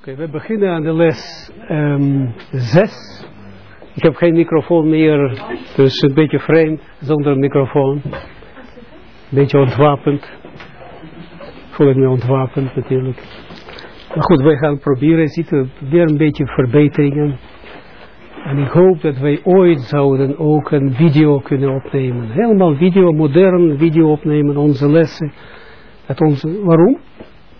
Oké. We beginnen aan de les 6. ik heb geen microfoon meer, dus een beetje vreemd zonder microfoon. Een beetje ontwapend. Voel ik me ontwapend natuurlijk. Maar goed, wij gaan proberen, zitten weer een beetje verbeteringen. En ik hoop dat wij ooit zouden ook een video kunnen opnemen. Helemaal video, modern video opnemen, onze lessen. Dat onze, waarom?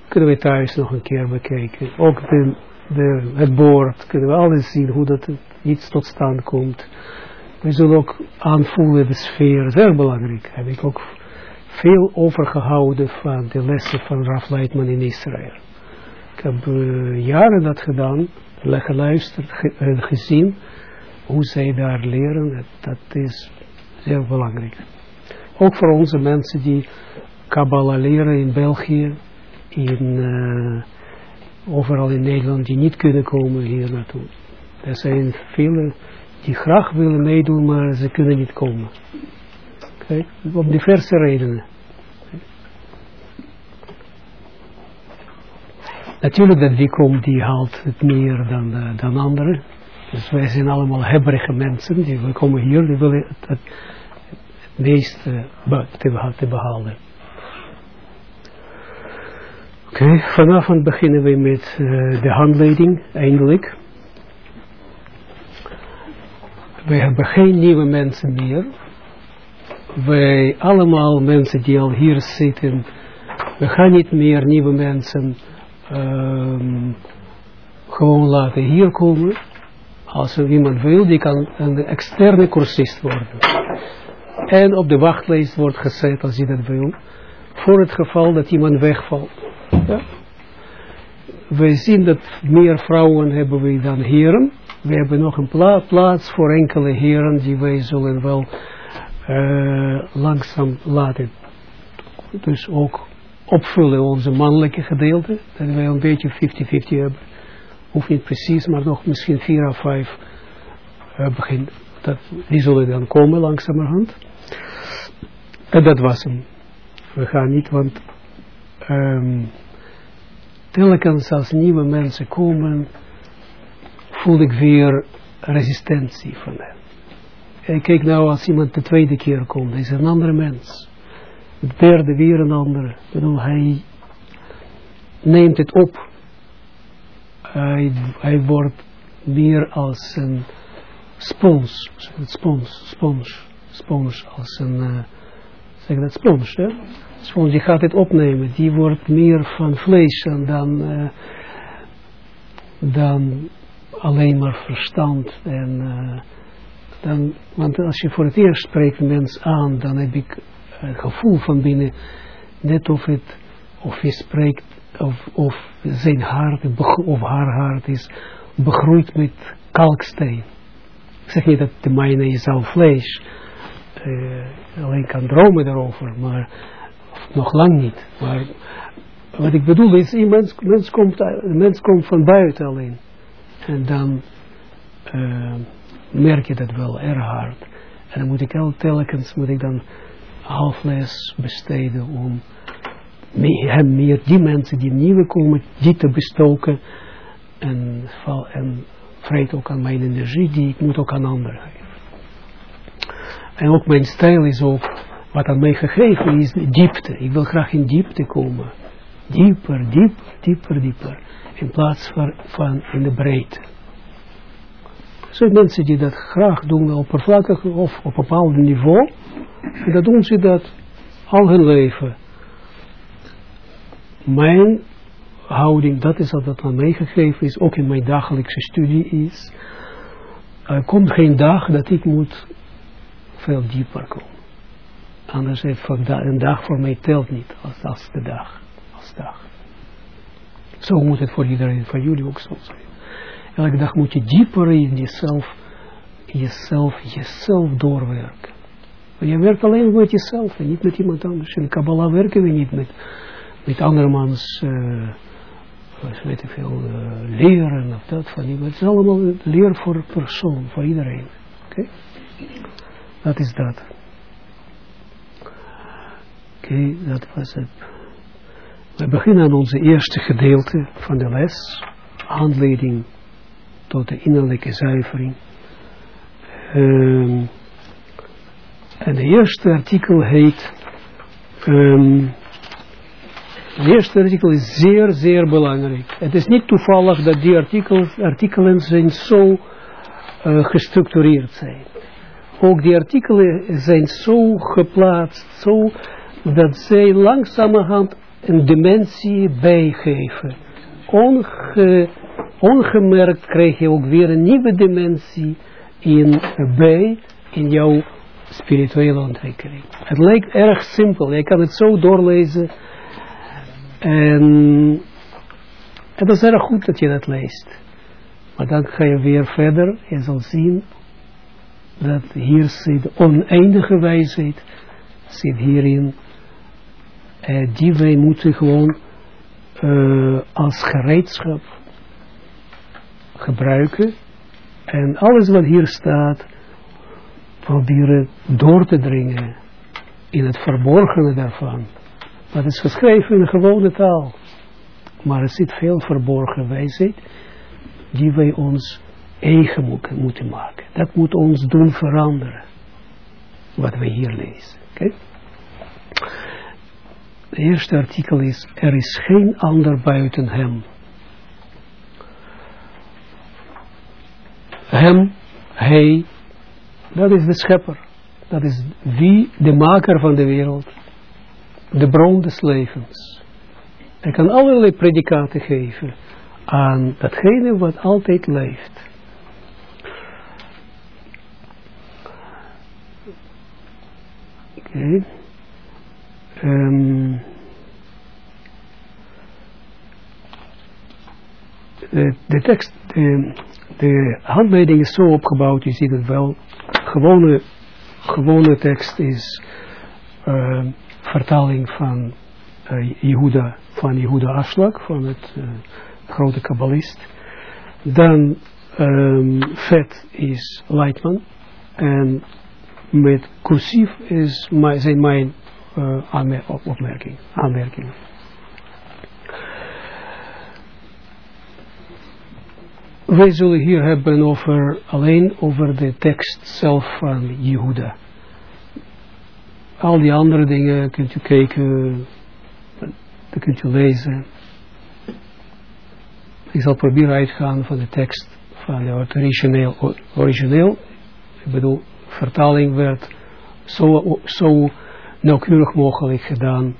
Kunnen we thuis nog een keer bekijken. Ook de, de, het boord, kunnen we alles zien hoe dat iets tot stand komt. We zullen ook aanvoelen de sfeer, dat erg belangrijk. Heb ik ook veel overgehouden van de lessen van Raf Leitman in Israël. Ik heb uh, jaren dat gedaan, geluisterd, ge, gezien hoe zij daar leren, dat is zeer belangrijk. Ook voor onze mensen die Kabbalah leren in België, in, uh, overal in Nederland, die niet kunnen komen hier naartoe. Er zijn velen die graag willen meedoen, maar ze kunnen niet komen. Okay? Op diverse redenen. Natuurlijk dat wie komt, die haalt het meer dan, uh, dan anderen. Dus wij zijn allemaal hebberige mensen, die komen hier, die willen het, het, het meeste te, te behalen. Oké, vanavond beginnen we met uh, de handleiding, eindelijk. We hebben geen nieuwe mensen meer. Wij allemaal mensen die al hier zitten, we gaan niet meer nieuwe mensen um, gewoon laten hier komen. Als er iemand wil, die kan een externe cursist worden. En op de wachtlijst wordt gezet als hij dat wil. Voor het geval dat iemand wegvalt. Wij zien dat meer vrouwen hebben we dan heren. We hebben nog een pla plaats voor enkele heren die wij zullen wel uh, langzaam laten. Dus ook opvullen onze mannelijke gedeelte. Dat wij een beetje 50-50 hebben. Hoeft niet precies, maar nog misschien 4 of 5 uh, begin. Dat, die zullen dan komen langzamerhand. En dat was hem. We gaan niet, want um, telkens als nieuwe mensen komen, voel ik weer resistentie van hen. En kijk nou, als iemand de tweede keer komt, is een andere mens. De derde weer een andere. Bedoel, hij neemt het op. Hij, hij wordt meer als een spons, spons, spons, spons, als een, uh, zeg dat, spons, hè? Spons, die gaat het opnemen, die wordt meer van vlees dan, uh, dan alleen maar verstand en uh, dan, want als je voor het eerst spreekt een mens aan, dan heb ik het gevoel van binnen, net of het, of je spreekt, of, of zijn hart, of haar hart is begroeid met kalksteen. Ik zeg niet dat de mijne is al vlees, uh, alleen kan dromen daarover, maar nog lang niet. Maar wat ik bedoel is, een mens, komt, mens komt van buiten alleen. En dan uh, merk je dat wel erg hard. En dan moet ik al telkens moet ik dan halfles besteden om hem meer die mensen die nieuwe komen, die te bestoken en, en vreet ook aan mijn energie, die ik moet ook aan anderen geven. En ook mijn stijl is ook, wat aan mij gegeven is, diepte. Ik wil graag in diepte komen. Dieper, dieper, dieper, dieper. In plaats van, van in de breedte. Er mensen die dat graag doen, oppervlakkig of op een bepaald niveau. En dat doen ze dat al hun leven. Mijn houding, dat is wat aan mij gegeven is, ook in mijn dagelijkse studie is. Er komt geen dag dat ik moet veel dieper komen. Anders heeft een dag voor mij telt niet als, als de dag. Als dag. Zo moet het voor iedereen, voor jullie ook zo. Elke dag moet je dieper in jezelf, jezelf, jezelf doorwerken. Je werkt alleen met jezelf en niet met iemand anders. In Kabbalah werken we niet met, met andermans, uh, weet ik veel, uh, leren of dat van iemand. Het is allemaal leer voor persoon, voor iedereen. Oké? Dat is dat. Oké, dat was het. We beginnen aan onze eerste gedeelte van de les, aanleiding tot de innerlijke zuivering. Um, en het eerste artikel heet, um, het eerste artikel is zeer, zeer belangrijk. Het is niet toevallig dat die artikels, artikelen zijn zo uh, gestructureerd zijn. Ook die artikelen zijn zo geplaatst, zo dat zij langzamerhand een dimensie bijgeven. Onge, ongemerkt krijg je ook weer een nieuwe dimensie in, bij in jouw spirituele ontwikkeling. Het lijkt erg simpel, je kan het zo doorlezen en het is erg goed dat je dat leest. Maar dan ga je weer verder, je zal zien dat hier zit oneindige wijsheid, zit hierin uh, die wij moeten gewoon uh, als gereedschap gebruiken. En alles wat hier staat, proberen door te dringen in het verborgene daarvan. Dat is geschreven in een gewone taal. Maar er zit veel verborgen wijsheid die wij ons eigen moeten maken. Dat moet ons doen veranderen. Wat we hier lezen. Okay? Het eerste artikel is, er is geen ander buiten hem. Hem, hij, dat is de schepper. Dat is wie, de maker van de wereld. De bron des levens. Hij kan allerlei predicaten geven aan datgene wat altijd leeft. Oké. Um, de, tekst, de, de handleiding is zo opgebouwd, je ziet het wel, gewone, gewone tekst is uh, vertaling van uh, Jehuda, van Jehuda Afslag, van het uh, grote kabbalist. Dan um, vet is Leitman en met cursief is, zijn mijn uh, opmerking, aanmerking. Wij zullen hier hebben over, alleen over de tekst zelf van Jehuda. Al die andere dingen kunt u kijken, kunt u lezen. Ik zal proberen uitgaan van de tekst van het origineel. origineel ik bedoel, vertaling werd zo, zo nauwkeurig mogelijk gedaan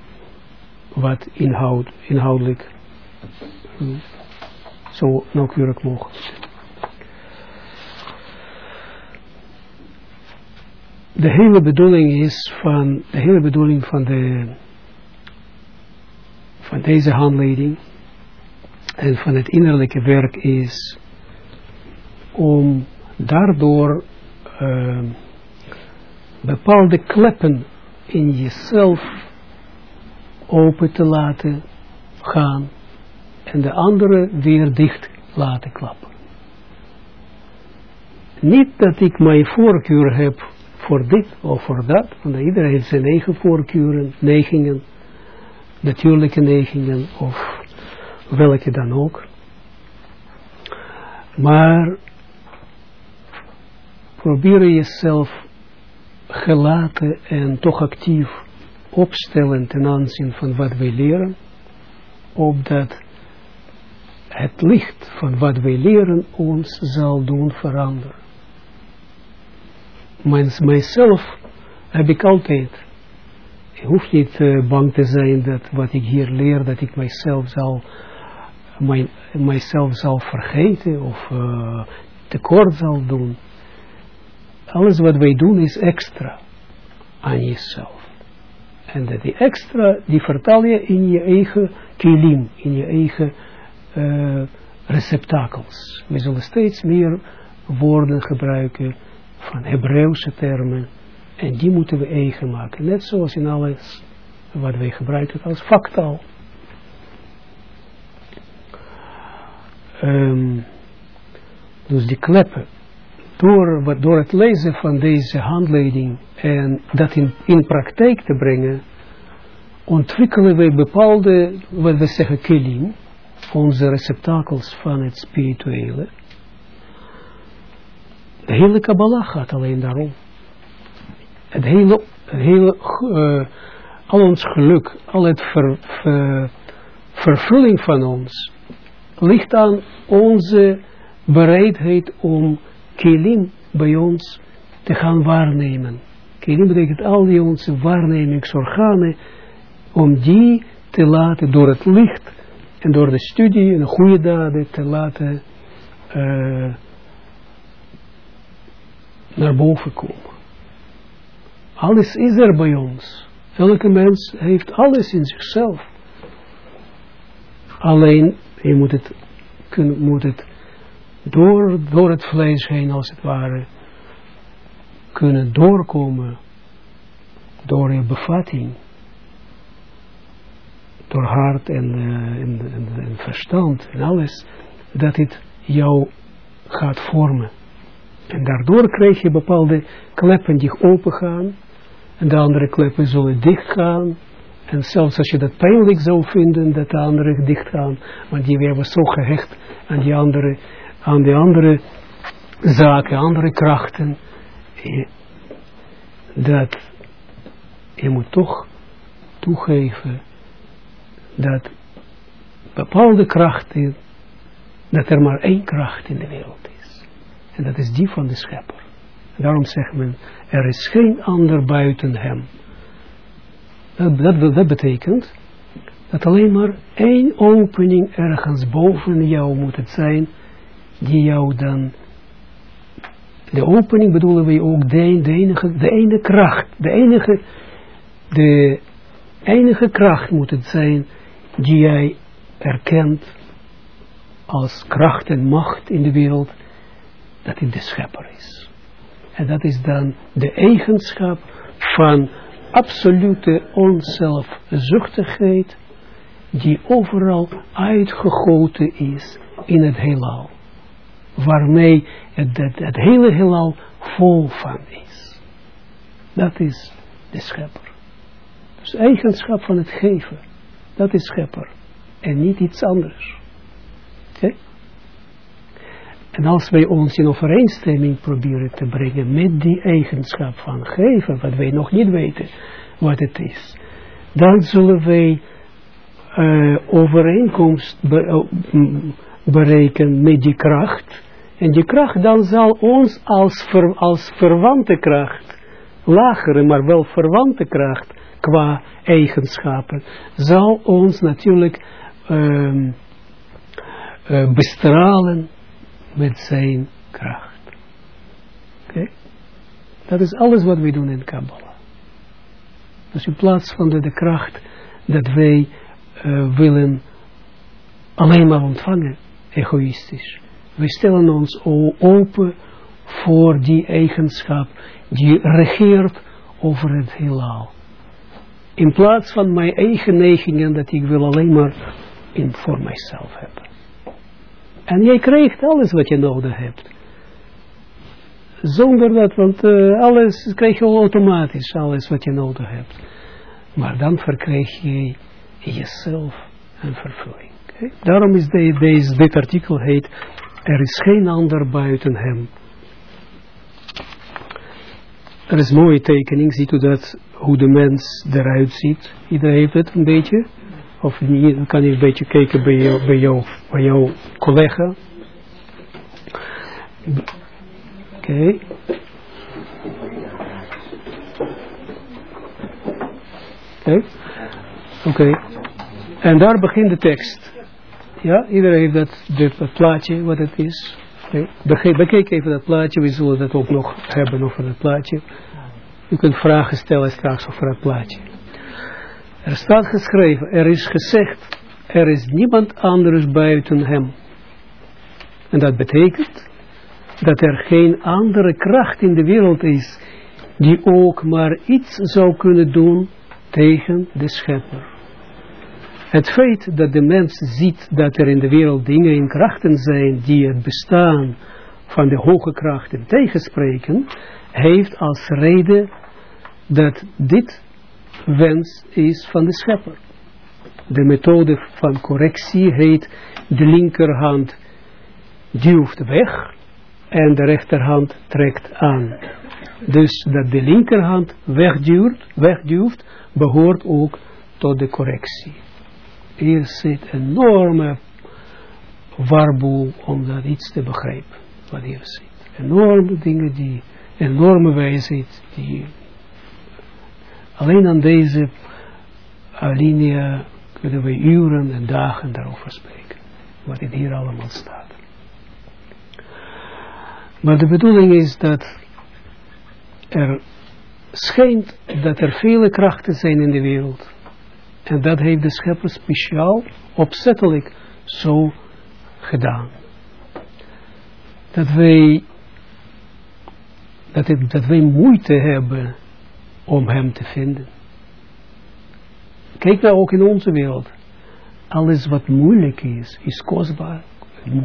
wat inhoud, inhoudelijk hm, zo nauwkeurig mogelijk. De hele bedoeling is van, de hele bedoeling van de, van deze handleiding en van het innerlijke werk is om daardoor uh, bepaalde kleppen in jezelf open te laten gaan en de andere weer dicht laten klappen. Niet dat ik mijn voorkeur heb voor dit of voor dat, want iedereen heeft zijn eigen voorkeuren, neigingen, natuurlijke neigingen of welke dan ook. Maar probeer jezelf gelaten en toch actief opstellen ten aanzien van wat wij leren, opdat het licht van wat wij leren ons zal doen veranderen. mijzelf heb ik altijd. Ik hoef niet uh, bang te zijn dat wat ik hier leer, dat ik mijzelf zal, mijn, mijzelf zal vergeten of uh, tekort zal doen alles wat wij doen is extra aan jezelf. En dat die extra, die vertaal je in je eigen kilim, in je eigen uh, receptakels. We zullen steeds meer woorden gebruiken van Hebreeuwse termen. En die moeten we eigen maken. Net zoals in alles wat wij gebruiken als factaal. Um, dus die kleppen door, door het lezen van deze handleiding en dat in, in praktijk te brengen, ontwikkelen wij bepaalde, wat we zeggen, kilim, onze receptakels van het spirituele. De hele Kabbalah gaat alleen daarom. Het hele, hele uh, al ons geluk, al het ver, ver, vervulling van ons, ligt aan onze bereidheid om kilim bij ons te gaan waarnemen. Kilim betekent al die onze waarnemingsorganen, om die te laten door het licht en door de studie en de goede daden te laten uh, naar boven komen. Alles is er bij ons. Elke mens heeft alles in zichzelf. Alleen, je moet het, kun, moet het door, door het vlees heen, als het ware, kunnen doorkomen door je bevatting. Door hart en, en, en, en, verstand en alles, dat het jou gaat vormen. En daardoor krijg je bepaalde kleppen die open gaan, en de andere kleppen zullen dicht gaan. En zelfs als je dat pijnlijk zou vinden, dat de andere dicht gaan, want die werden zo gehecht aan die andere, aan die andere zaken, andere krachten, dat je moet toch toegeven dat bepaalde krachten, dat er maar één kracht in de wereld is. En dat is die van de schepper. Daarom zegt men, er is geen ander buiten hem. Dat, dat, dat betekent dat alleen maar één opening ergens boven jou moet het zijn, die jou dan, de opening bedoelen we ook de, enige, de ene kracht, de enige, de enige kracht moet het zijn, die jij erkent als kracht en macht in de wereld, dat in de schepper is. En dat is dan de eigenschap van absolute onzelfzuchtigheid die overal uitgegoten is in het heelal. Waarmee het, het, hele heelal vol van is. Dat is de schepper. Dus eigenschap van het geven. Dat is schepper. En niet iets anders. Oké? En als wij ons in overeenstemming proberen te brengen met die eigenschap van geven, wat wij nog niet weten wat het is, dan zullen wij uh, overeenkomst be uh, bereiken met die kracht. En die kracht dan zal ons als, als verwante kracht, lagere maar wel verwante kracht qua eigenschappen, zal ons natuurlijk uh, bestralen met zijn kracht. Oké? Dat is alles wat we doen in Kabbalah. Dus in plaats van de, de kracht dat wij uh, willen alleen maar ontvangen, egoïstisch. We stellen ons open voor die eigenschap die regeert over het heelal. In plaats van mijn eigen neigingen dat ik wil alleen maar in voor mijzelf hebben. En jij krijgt alles wat je nodig hebt. Zonder dat, want uh, alles krijg je automatisch, alles wat je nodig hebt. Maar dan verkrijg je jezelf een vervulling. Daarom is de, deze, dit artikel heet, er is geen ander buiten hem. Er is een mooie tekening, ziet u dat, hoe de mens eruit ziet. Iedereen heeft het een beetje. Of niet, kan je een beetje kijken bij, jou, bij, jou, bij jouw collega. Oké. Oké. En daar begint de tekst. Ja, iedereen heeft dat, plaatje, wat het is. Bekijk even dat plaatje, we zullen dat ook nog hebben over het plaatje. U kunt vragen stellen straks over het plaatje. Er staat geschreven, er is gezegd, er is niemand anders buiten hem. En dat betekent dat er geen andere kracht in de wereld is die ook maar iets zou kunnen doen tegen de schepper. Het feit dat de mens ziet dat er in de wereld dingen in krachten zijn die het bestaan van de hoge krachten tegenspreken, heeft als reden dat dit wens is van de schepper. De methode van correctie heet de linkerhand duwt weg en de rechterhand trekt aan. Dus dat de linkerhand wegduwt, wegduwt behoort ook tot de correctie. Hier zit een enorme warboel om dat iets te begrijpen, wat hier zit. Enorme dingen die, enorme wijsheid, die alleen aan deze alinea kunnen we uren en dagen daarover spreken, wat in hier allemaal staat. Maar de bedoeling is dat er schijnt dat er vele krachten zijn in de wereld. En dat heeft de schepper speciaal, opzettelijk zo gedaan. Dat wij, dat, wij moeite hebben om hem te vinden. Kijk nou ook in onze wereld. Alles wat moeilijk is, is kostbaar,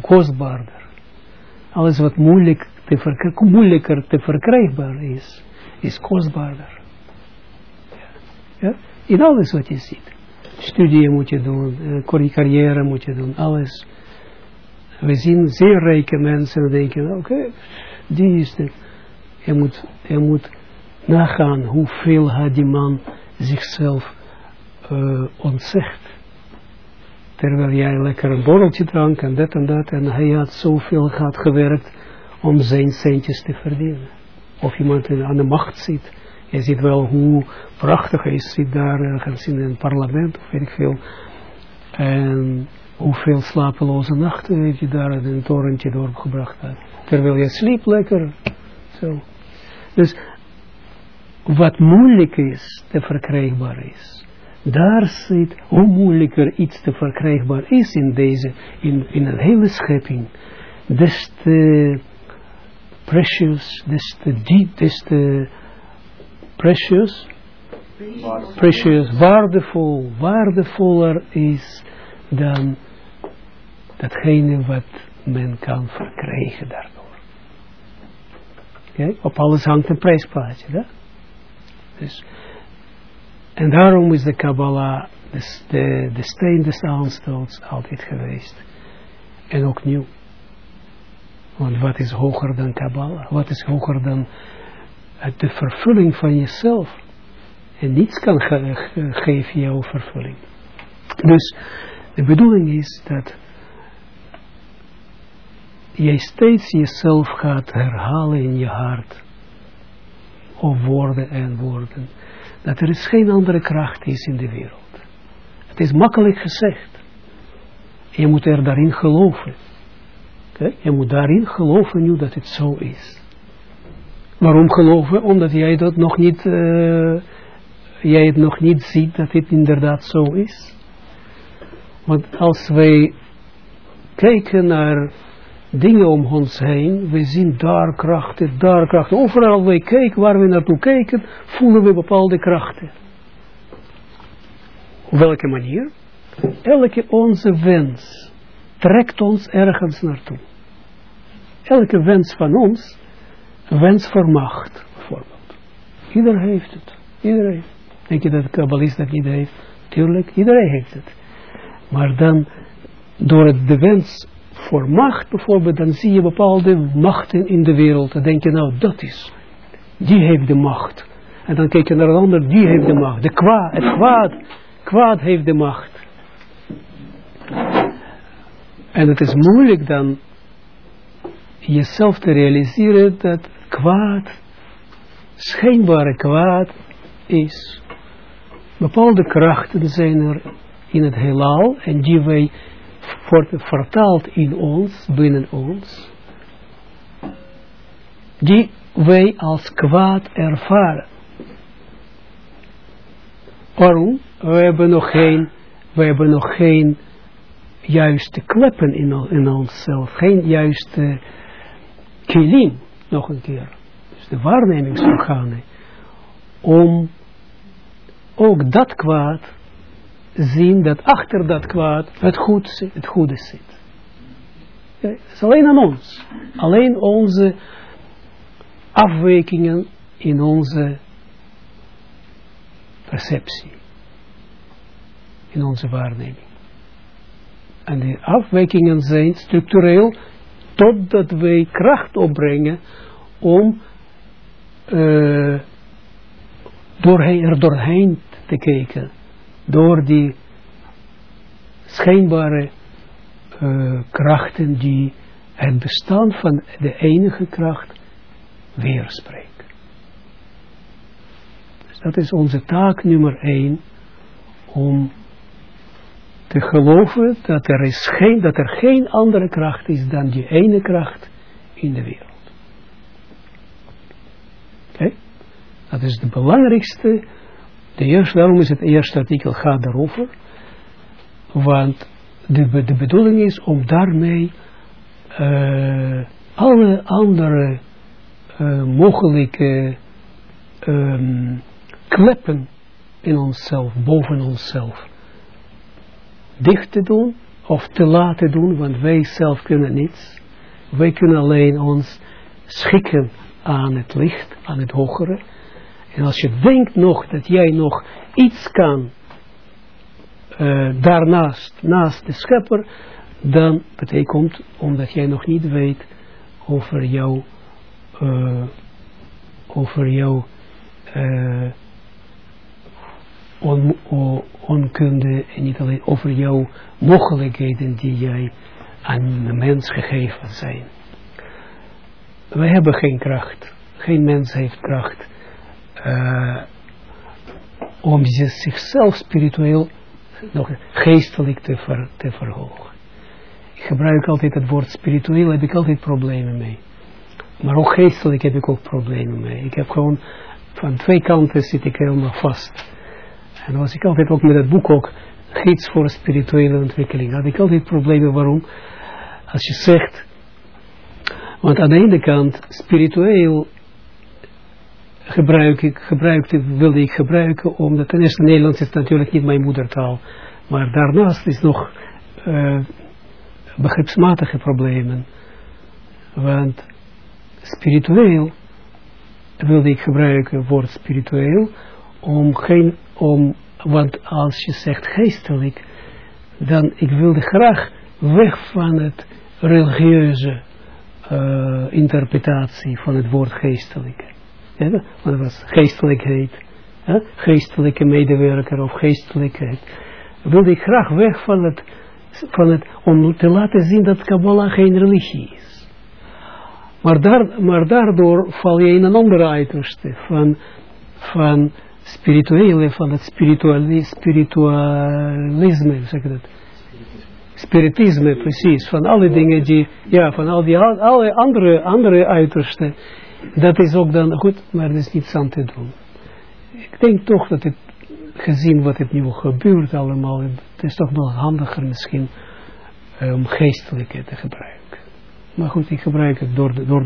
kostbaarder. Alles wat moeilijk te moeilijker te verkrijgbaar is, is kostbaarder. Ja? In alles wat je ziet. Studie moet je doen, uh, carrière moet je doen, alles. We zien zeer rijke mensen en denken, oké, die is het. Je moet, je moet nagaan hoeveel had die man zichzelf uh, ontzegd. Terwijl jij lekker een borreltje drank en dat en dat. En hij had zoveel gehad gewerkt om zijn centjes te verdienen. Of iemand aan de macht zit. Je ziet wel hoe prachtig hij zit daar ergens in een parlement of weet ik veel. En hoeveel slapeloze nachten heeft je daar in een torentje doorgebracht. Terwijl je sliep lekker. Zo. Dus wat moeilijk is, te verkrijgbaar is. Daar zit, hoe moeilijker iets te verkrijgbaar is in deze, in, in een hele schepping, des te precious, des te diep, des te precious, precious, waardevol, waardevoller is dan datgene wat men kan verkrijgen daardoor. Kijk, op alles hangt een prijsplaatje, hè? Dus, en daarom is de Kabbalah de, de, de steen des aanstoots altijd geweest. En ook nieuw. Want wat is hoger dan Kabbalah? Wat is hoger dan de vervulling van jezelf? En niets kan ge geven jouw vervulling. Dus de bedoeling is dat jij steeds jezelf gaat herhalen in je hart. Of woorden en woorden. Dat er is geen andere kracht is in de wereld. Het is makkelijk gezegd. Je moet er daarin geloven. Je moet daarin geloven nu dat het zo is. Waarom geloven? Omdat jij dat nog niet, uh, jij het nog niet ziet dat het inderdaad zo is. Want als wij kijken naar dingen om ons heen, we zien daar krachten, daar krachten. Overal wij kijken, waar we naartoe kijken, voelen we bepaalde krachten. Op welke manier? Elke onze wens trekt ons ergens naartoe elke wens van ons, wens voor macht, bijvoorbeeld. Iedereen heeft het. Iedereen. Denk je dat de kabbalist dat niet heeft? Tuurlijk, iedereen heeft het. Maar dan, door het de wens voor macht bijvoorbeeld, dan zie je bepaalde machten in de wereld. Dan denk je, nou, dat is, die heeft de macht. En dan kijk je naar een ander, die heeft de macht. De kwaad, het kwaad, kwaad heeft de macht. En het is moeilijk dan jezelf te realiseren dat kwaad, schijnbare kwaad is. Bepaalde krachten zijn er in het heelal en die wij wordt vertaald in ons, binnen ons, die wij als kwaad ervaren. Waarom? We hebben nog geen, we hebben nog geen juiste kleppen in, in onszelf, geen juiste kilim, nog een keer, dus de waarnemingsorganen, om ook dat kwaad zien dat achter dat kwaad het, goed, het goede zit. Het is alleen aan ons. Alleen onze afwijkingen in onze perceptie. In onze waarneming. En die afwijkingen zijn structureel totdat wij kracht opbrengen om uh, doorheen, er doorheen te kijken. Door die schijnbare uh, krachten die het bestaan van de enige kracht weerspreken. Dus dat is onze taak nummer één, om te geloven dat er, is geen, dat er geen andere kracht is dan die ene kracht in de wereld. Oké? Dat is de belangrijkste. De eerste, daarom is het eerste artikel gaat daarover. Want de, de bedoeling is om daarmee uh, alle andere uh, mogelijke um, kleppen in onszelf, boven onszelf, dicht te doen of te laten doen, want wij zelf kunnen niets. Wij kunnen alleen ons schikken aan het licht, aan het hogere. En als je denkt nog dat jij nog iets kan uh, daarnaast, naast de schepper, dan betekent, omdat jij nog niet weet over jouw, uh, over jouw uh, on, on, onkunde en niet alleen over jouw mogelijkheden die jij aan de mens gegeven zijn. Wij hebben geen kracht. Geen mens heeft kracht uh, om zichzelf spiritueel nog geestelijk te, ver, te verhogen. Ik gebruik altijd het woord spiritueel, heb ik altijd problemen mee. Maar ook geestelijk heb ik ook problemen mee. Ik heb gewoon, van twee kanten zit ik helemaal vast. En dan was ik altijd ook met het boek ook, gids voor spirituele ontwikkeling. Had ik altijd problemen, waarom? Als je zegt, want aan de ene kant, spiritueel gebruik ik, gebruikte, wilde ik gebruiken, omdat ten eerste Nederlands is natuurlijk niet mijn moedertaal. Maar daarnaast is nog uh, begripsmatige problemen. Want spiritueel wilde ik gebruiken het woord spiritueel om geen, om, want als je zegt geestelijk, dan ik wilde graag weg van het religieuze uh, interpretatie van het woord geestelijk. Ja, want het was geestelijkheid, geestelijke medewerker of geestelijkheid. Wilde ik graag weg van het van het, om te laten zien dat Kabbalah geen religie is. Maar, daar, maar daardoor val je in een andere uiterste van, van spirituele, van het spiritualisme, spiritualisme, zeg ik dat? Spiritisme, precies, van alle dingen die, ja, van al die alle andere, andere uitersten. Dat is ook dan goed, maar er is niets aan te doen. Ik denk toch dat het gezien wat het nu gebeurt allemaal, het is toch nog handiger misschien uh, om geestelijke te gebruiken. Maar goed, ik gebruik het door, door,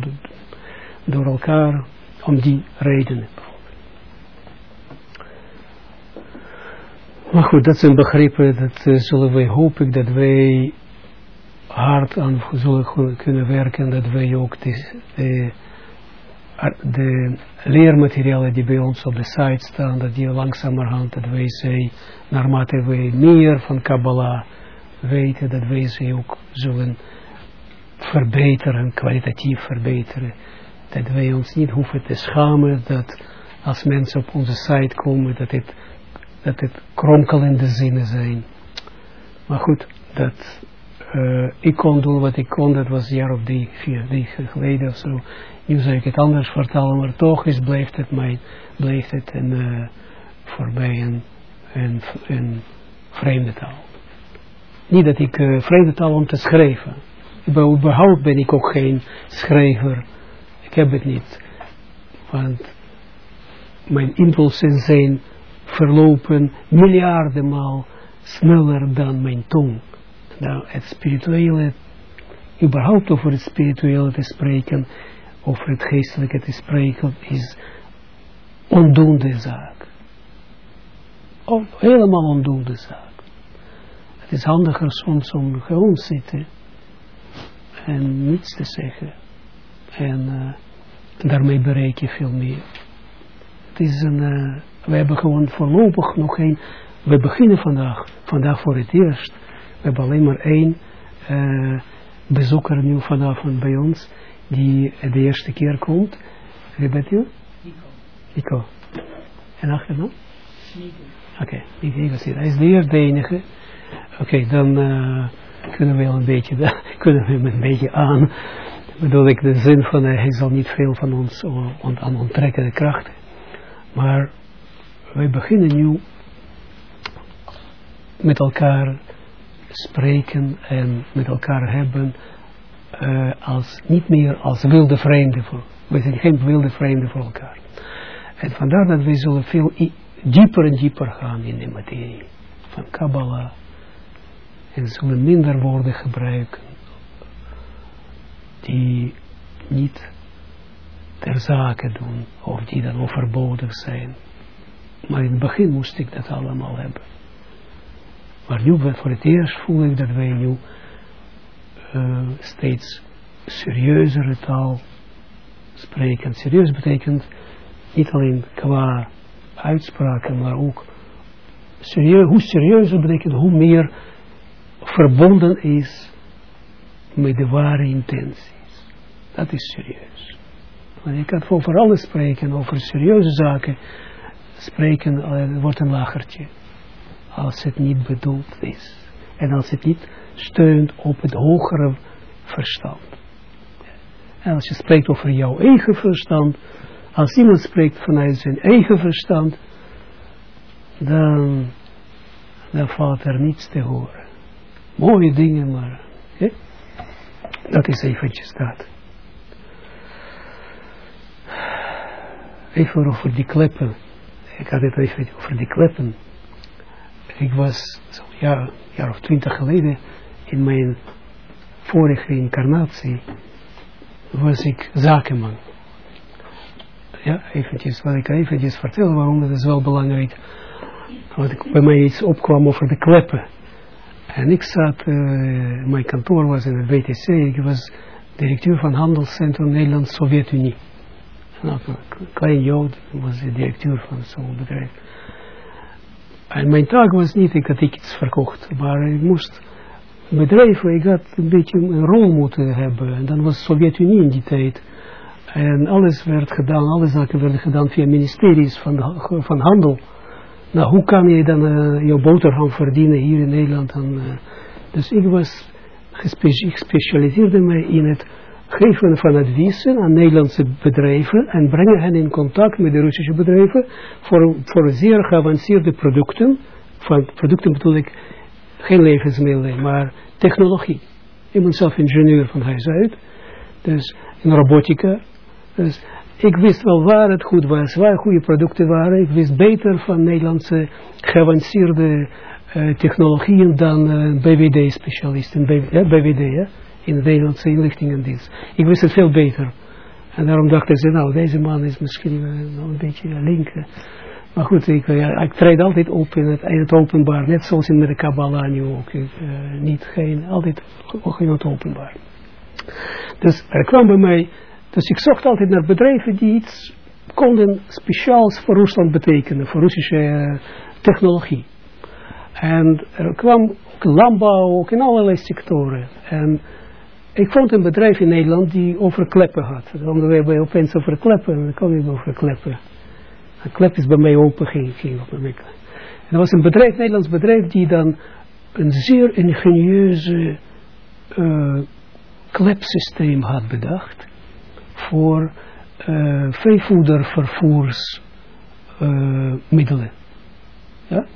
door elkaar om die redenen. Maar goed, dat zijn begrippen, dat uh, zullen wij hoop ik dat wij hard aan zullen kunnen werken, dat wij ook de, de leermaterialen die bij ons op de site staan, dat die langzamerhand, dat wij ze, naarmate wij meer van Kabbalah weten, dat wij ze ook zullen verbeteren, kwalitatief verbeteren. Dat wij ons niet hoeven te schamen dat als mensen op onze site komen, dat het, dat het kronkelende zinnen zijn. Maar goed, dat uh, ik kon doen wat ik kon, dat was een jaar of drie, vier, drie geleden of zo. Nu zou ik het anders vertellen, maar toch is, blijft het, mij, blijft het een, uh, voor mij een, een, vreemde taal. Niet dat ik uh, vreemde taal om te schrijven. Überhaupt ben ik ook geen schrijver. Ik heb het niet. Want mijn impulsen zijn verlopen miljardenmaal sneller dan mijn tong. Nou, het spirituele, überhaupt over het spirituele te spreken, over het geestelijke te spreken, is ondoende zaak. Of helemaal ondoende zaak. Het is handiger soms om gewoon zitten en niets te zeggen. En uh, daarmee bereik je veel meer. Het is een, uh, we hebben gewoon voorlopig nog geen, we beginnen vandaag, vandaag voor het eerst. We hebben alleen maar één uh, bezoeker nu vanavond bij ons, die de eerste keer komt. Wie bent u? Nico. Nico. En achternaam? Oké, okay, niet Nico Hij is de eerste, de enige. Oké, okay, dan uh, kunnen we wel een beetje, kunnen we hem een beetje aan. Bedoel ik de zin van, uh, hij zal niet veel van ons on, aan onttrekken de krachten. Maar wij beginnen nu met elkaar spreken en met elkaar hebben uh, als, niet meer als wilde vreemden. Voor, we zijn geen wilde vreemden voor elkaar. En vandaar dat wij zullen veel dieper en dieper gaan in de materie van Kabbalah. En zullen minder woorden gebruiken die niet ter zake doen of die dan overbodig zijn. Maar in het begin moest ik dat allemaal hebben. Maar nu voor het eerst voel ik dat wij nu uh, steeds serieuzere taal spreken. Serieus betekent niet alleen qua uitspraken, maar ook hoe serieuzer betekent hoe meer verbonden is met de ware intenties. Dat is serieus. Want ik kan over alles spreken, over serieuze zaken spreken, uh, wordt een lachertje als het niet bedoeld is. En als het niet steunt op het hogere verstand. En als je spreekt over jouw eigen verstand, als iemand spreekt vanuit zijn eigen verstand, dan, dan valt er niets te horen. Mooie dingen, maar dat is eventjes dat. Even over die kleppen. Ik had het even over die kleppen ik was ja, een jaar of twintig geleden in mijn vorige incarnatie was ik zakenman. Ja, eventjes, wat ik eventjes vertel, waarom dat is wel belangrijk. Want bij mij iets opkwam over de kleppen. En ik zat, uh, mijn kantoor was in het WTC, ik was directeur van Handelscentrum Nederland-Sovjet-Unie. Een klein Jood was de directeur van zo'n bedrijf. En mijn taak was niet dat ik iets verkocht, maar ik moest bedrijven, ik had een beetje een rol moeten hebben. En dan was de Sovjet-Unie in die tijd. En alles werd gedaan, alle zaken werden gedaan via ministeries van, van handel. Nou, hoe kan je dan uh, jouw boterham verdienen hier in Nederland? En, dus ik was gespecialiseerd mij in het geven van adviezen aan Nederlandse bedrijven en brengen hen in contact met de Russische bedrijven voor, voor zeer geavanceerde producten. Van producten bedoel ik geen levensmiddelen, maar technologie. Ik ben zelf ingenieur van huis uit, dus in robotica. Dus ik wist wel waar het goed was, waar goede producten waren. Ik wist beter van Nederlandse geavanceerde uh, technologieën dan uh, BWD-specialisten. BWD, ja in de Nederlandse inlichtingendienst. Ik wist het veel beter. En daarom dachten ze, nou, deze man is misschien nog een beetje link. Maar goed, ik, uh, ik treed altijd op in het, openbaar. Net zoals in de Kabbalah nu ook. Uh, niet geen, altijd in het openbaar. Dus er kwam bij mij, dus ik zocht altijd naar bedrijven die iets konden speciaals voor Rusland betekenen. Voor Russische technologie. En er kwam ook landbouw, ook in allerlei sectoren. En ik vond een bedrijf in Nederland die over kleppen had. Omdat wij bij opeens over kleppen, dan kwam ik over kleppen. Een klep is bij mij open ging, ging op mijn En er was een bedrijf, een Nederlands bedrijf, die dan een zeer ingenieuze uh, klepsysteem had bedacht voor uh, veevoedervervoersmiddelen. Uh, ja?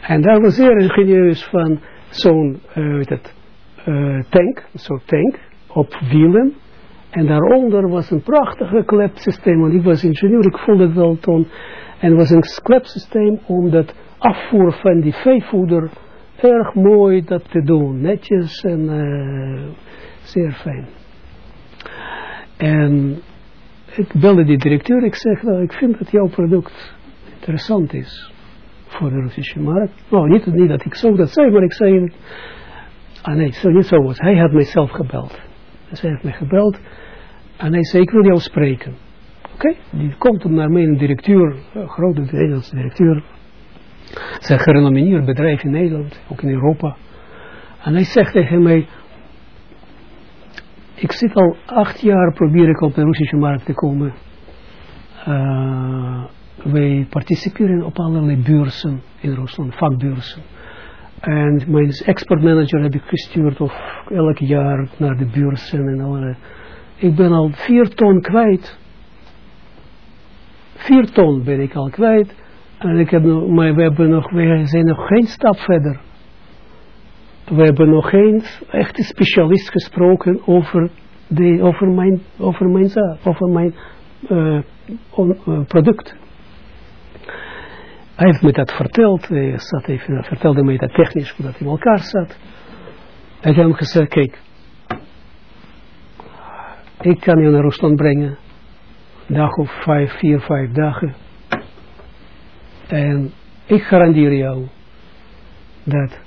En daar was zeer ingenieus van zo'n, uh, uh, tank, een soort tank, op wielen. En daaronder was een prachtige klepsysteem, want ik was ingenieur, ik voelde het wel toen. En het was een klepsysteem om dat afvoer van die veevoeder erg mooi dat te doen. Netjes en uh, zeer fijn. En ik belde die directeur, ik zeg, nou, ik vind dat jouw product interessant is voor de Russische markt. Nou, niet, niet dat ik zo dat zei, maar ik zei Ah nee, zo niet zo was. Hij had mijzelf gebeld. Dus hij heeft mij gebeld. En hij zei, ik wil jou spreken. Oké, die komt naar mijn directeur, grote Nederlandse directeur. Een gerenommeerd bedrijf in Nederland, ook in Europa. En hij zegt tegen mij, ik zit al acht jaar, probeer ik op de Russische markt te komen. Uh, wij participeren op allerlei beurzen in Rusland, vakbeurzen. En mijn exportmanager heb ik gestuurd of elk jaar naar de beurzen en allerlei. Ik ben al vier ton kwijt. Vier ton ben ik al kwijt. En ik heb nog, maar we, hebben nog, we zijn nog geen stap verder. We hebben nog geen echte specialist gesproken over, de, over mijn, over mijn zaak, over mijn on, uh, product. Hij heeft me dat verteld, hij zat even, vertelde mij dat technisch hoe dat in elkaar zat. Ik heb hem gezegd, kijk, ik kan je naar Rusland brengen, een dag of vijf, vier, vijf dagen. En ik garandeer jou dat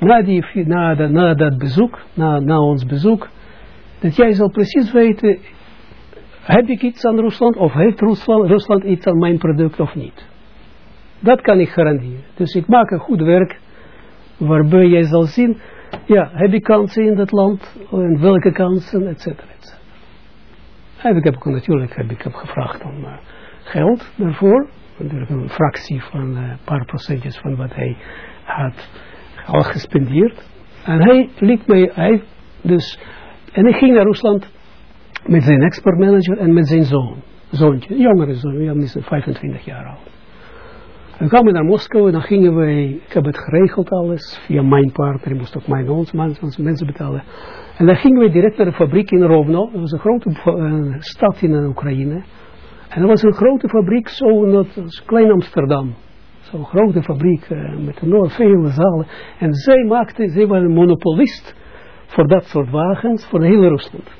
na, die, na, de, na dat bezoek, na, na ons bezoek, dat jij zal precies weten, heb ik iets aan Rusland of heeft Rusland, Rusland iets aan mijn product of niet. Dat kan ik garanderen. Dus ik maak een goed werk waarbij jij zal zien, ja, heb ik kansen in dat land en welke kansen, et cetera, et cetera. En ik heb natuurlijk heb ik gevraagd om uh, geld daarvoor, natuurlijk een fractie van een uh, paar procentjes van wat hij had al gespendeerd. En hij liet mij, hij dus, en hij ging naar Rusland met zijn exportmanager en met zijn zoon, zoontje, jongere zoon, ja, misschien 25 jaar oud. We kwamen naar Moskou en dan gingen wij, ik heb het geregeld alles, via mijn partner, ik moest ook mijn ons, mensen betalen. En dan gingen we direct naar de fabriek in Rovno, dat was een grote stad in Oekraïne. En dat was een grote fabriek, zo dat klein Amsterdam. Zo'n grote fabriek uh, met enorm veel zalen. En zij maakten, zij waren een monopolist voor dat soort wagens, voor de hele Rusland.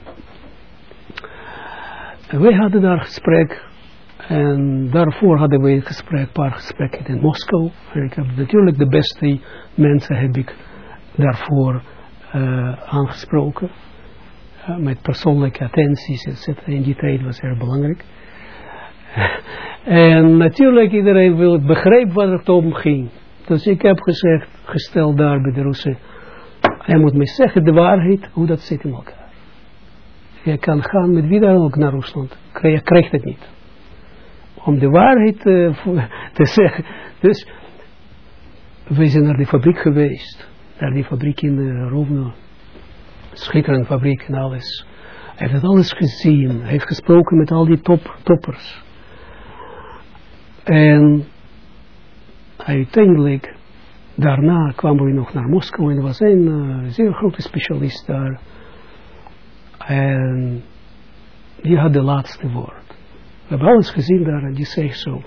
En wij hadden daar gesprek en daarvoor hadden we een paar gesprekken in Moskou. En ik heb natuurlijk de beste mensen heb ik daarvoor uh, aangesproken. Uh, met persoonlijke attenties, etc. In die tijd was erg belangrijk. en natuurlijk iedereen wil begrijpen wat het om ging. Dus ik heb gezegd, gesteld daar bij de Russen. Hij moet mij zeggen de waarheid, hoe dat zit in elkaar. Je kan gaan met wie dan ook naar Rusland. Je krijgt het niet om de waarheid uh, te zeggen. Dus we zijn naar die fabriek geweest. Naar die fabriek in uh, Rovno. Schitterende fabriek en alles. Hij heeft alles gezien. Hij heeft gesproken met al die top, toppers. En uiteindelijk, daarna kwamen we nog naar Moskou en er was een uh, zeer grote specialist daar. En die had de laatste woord. We hebben alles gezien daar en die zegt zo.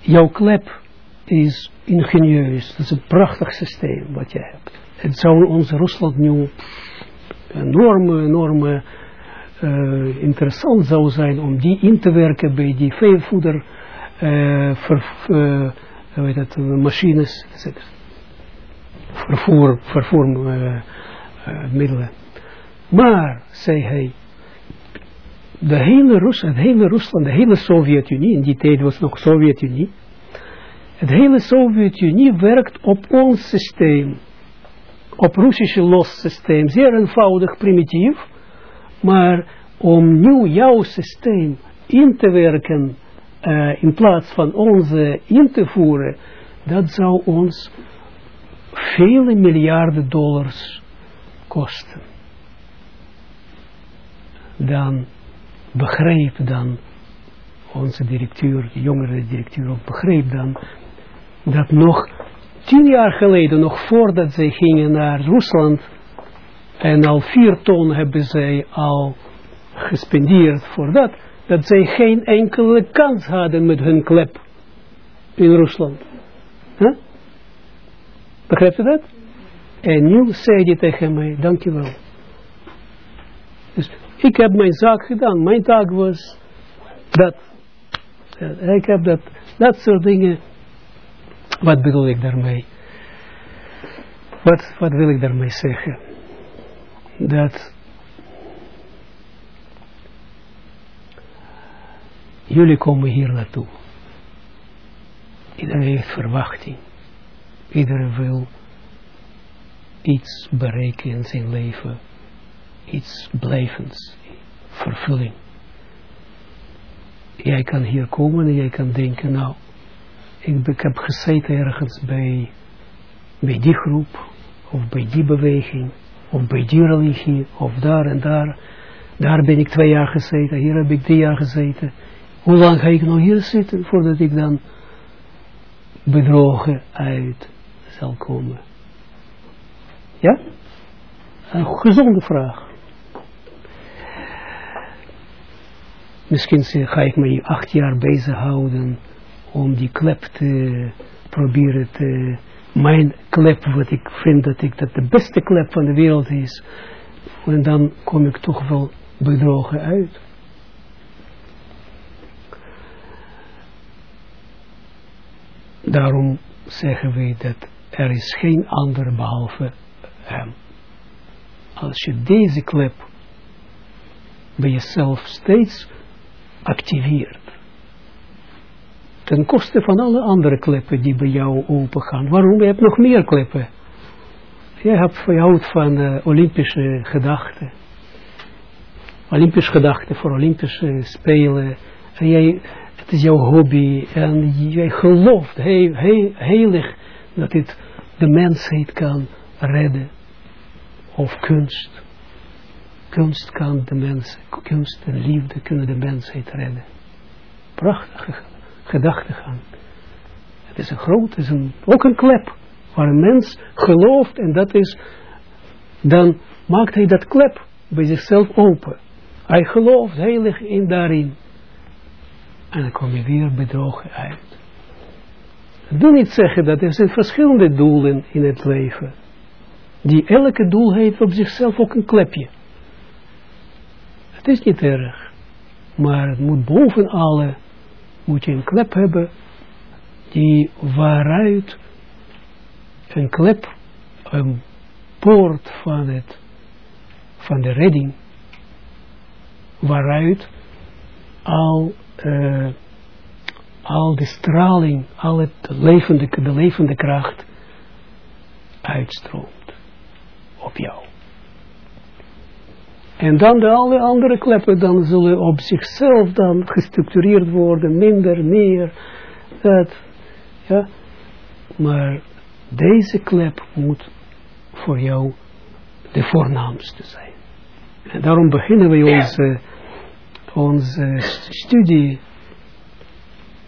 Jouw klep is ingenieus. Dat is een prachtig systeem wat je hebt. Het zou ons Rusland nu enorme, enorme uh, interessant zou zijn om die in te werken bij die veevoeder uh, ver, uh, het, machines, etc. Vervoer, vervoermiddelen. maar, zei hij, de hele Rusland, het hele Rusland, de hele Sovjet-Unie, in die tijd was nog Sovjet-Unie, het hele Sovjet-Unie werkt op ons systeem, op Russische los systeem, zeer eenvoudig, primitief, maar om nu jouw systeem in te werken, uh, in plaats van onze in te voeren, dat zou ons vele miljarden dollars kosten. Dan begreep dan, onze directeur, de jongere directeur begreep dan, dat nog tien jaar geleden, nog voordat zij gingen naar Rusland, en al vier ton hebben zij al gespendeerd voor dat, dat zij geen enkele kans hadden met hun klep in Rusland. Huh? Begrijpt u dat? En nu zei hij tegen mij, dankjewel. Ik heb mijn zaak gedaan. Mijn taak was dat. Ik heb dat, dat soort dingen. Wat bedoel ik daarmee? Wat, wat wil ik daarmee zeggen? Dat jullie komen hier naartoe. Iedereen heeft verwachting. Iedereen wil iets bereiken in zijn leven. Iets blijvends. Vervulling. Jij kan hier komen en jij kan denken, nou, ik, heb gezeten ergens bij, bij die groep, of bij die beweging, of bij die religie, of daar en daar. Daar ben ik twee jaar gezeten, hier heb ik drie jaar gezeten. Hoe lang ga ik nog hier zitten voordat ik dan bedrogen uit zal komen? Ja? Een gezonde vraag. Misschien ga ik me acht jaar bezighouden om die klep te proberen te, mijn klep, wat ik vind dat ik dat de beste klep van de wereld is. En dan kom ik toch wel bedrogen uit. Daarom zeggen we dat er is geen ander behalve hem. Als je deze klep bij jezelf steeds activeert, ten koste van alle andere kleppen die bij jou open gaan. Waarom? Je nog meer kleppen. Jij hebt, je houdt van uh, Olympische gedachten. Olympische gedachten voor Olympische spelen. En jij, het is jouw hobby. En jij gelooft heel, heel, heilig dat dit de mensheid kan redden. Of kunst. Kunst kan de mens, kunst en liefde kunnen de mensheid redden. Prachtige gedachtegang. Het is een groot, het is een, ook een klep, waar een mens gelooft en dat is, dan maakt hij dat klep bij zichzelf open. Hij gelooft heilig in daarin. En dan kom je weer bedrogen uit. Doe niet zeggen dat er zijn verschillende doelen in het leven. Die elke doel heeft op zichzelf ook een klepje. Het is niet erg. Maar het moet boven alle moet je een klep hebben die waaruit een klep, een poort van, het, van de redding, waaruit al, uh, al de straling, al het levende, de levende kracht uitstroomt op jou. En dan de alle andere kleppen dan zullen op zichzelf dan gestructureerd worden, minder, meer, dat, ja. Maar deze klep moet voor jou de voornaamste zijn. En daarom beginnen we onze, onze studie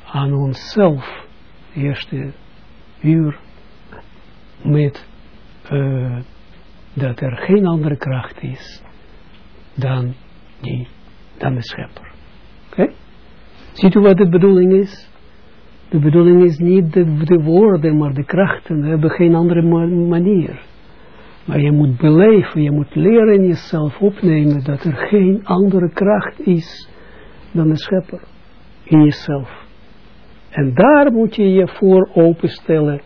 aan onszelf, eerste uur, met uh, dat er geen andere kracht is dan, die, dan de schepper. Oké? Ziet u wat de bedoeling is? De bedoeling is niet de, de woorden, maar de krachten. We hebben geen andere manier. Maar je moet beleven, je moet leren jezelf opnemen dat er geen andere kracht is dan de schepper in jezelf. En daar moet je je voor openstellen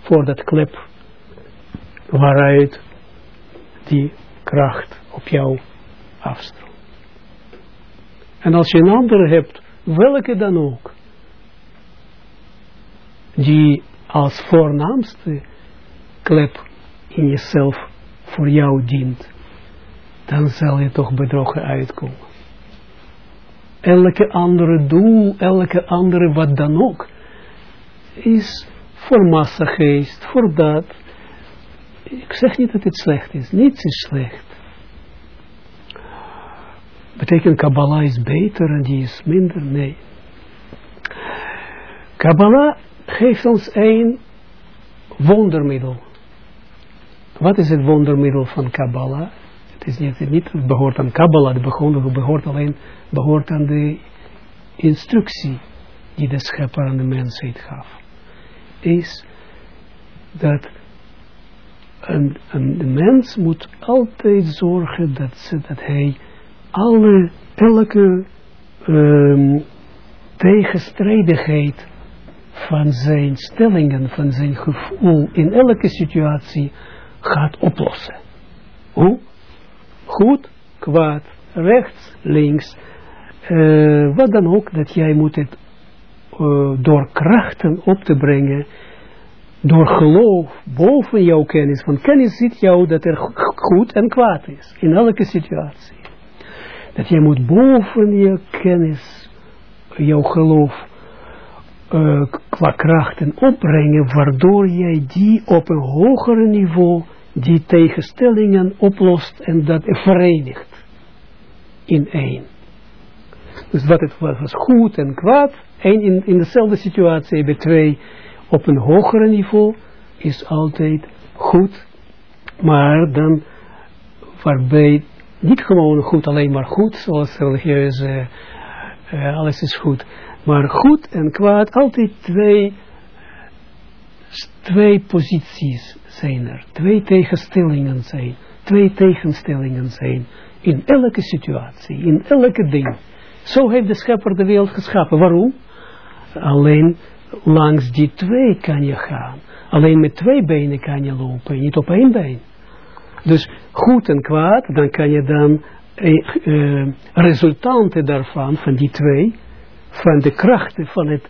voor dat klep waaruit die kracht op jou afstroom. En als je een andere hebt, welke dan ook, die als voornaamste klep in jezelf voor jou dient, dan zal je toch bedrogen uitkomen. Elke andere doel, elke andere wat dan ook, is voor massageest, voor dat. Ik zeg niet dat het slecht is, niets is slecht betekent Kabbalah is beter en die is minder? Nee. Kabbalah geeft ons een wondermiddel. Wat is het wondermiddel van Kabbalah? Het is niet, niet het behoort aan Kabbalah, het behoort, behoort alleen behoort aan de instructie die de schepper aan de mensheid gaf. Is dat een, een mens moet altijd zorgen dat, ze, dat hij alle, elke um, tegenstrijdigheid van zijn stellingen, van zijn gevoel in elke situatie gaat oplossen. Hoe? Goed, kwaad, rechts, links, uh, wat dan ook, dat jij moet het uh, door krachten op te brengen, door geloof boven jouw kennis. Want kennis ziet jou dat er goed en kwaad is, in elke situatie. Dat jij moet boven je kennis, jouw geloof, uh, qua krachten opbrengen, waardoor jij die op een hoger niveau, die tegenstellingen oplost en dat verenigt in één. Dus wat het was, was goed en kwaad, en in, dezelfde situatie hebben twee op een hoger niveau, is altijd goed, maar dan waarbij niet gewoon goed, alleen maar goed, zoals religieuze, uh, alles is goed, maar goed en kwaad, altijd twee, twee posities zijn er, twee tegenstellingen zijn, twee tegenstellingen zijn, in elke situatie, in elke ding. Zo heeft de schepper de wereld geschapen. Waarom? Alleen langs die twee kan je gaan. Alleen met twee benen kan je lopen, niet op één been. Dus goed en kwaad, dan kan je dan eh, eh, resultanten daarvan, van die twee, van de krachten van het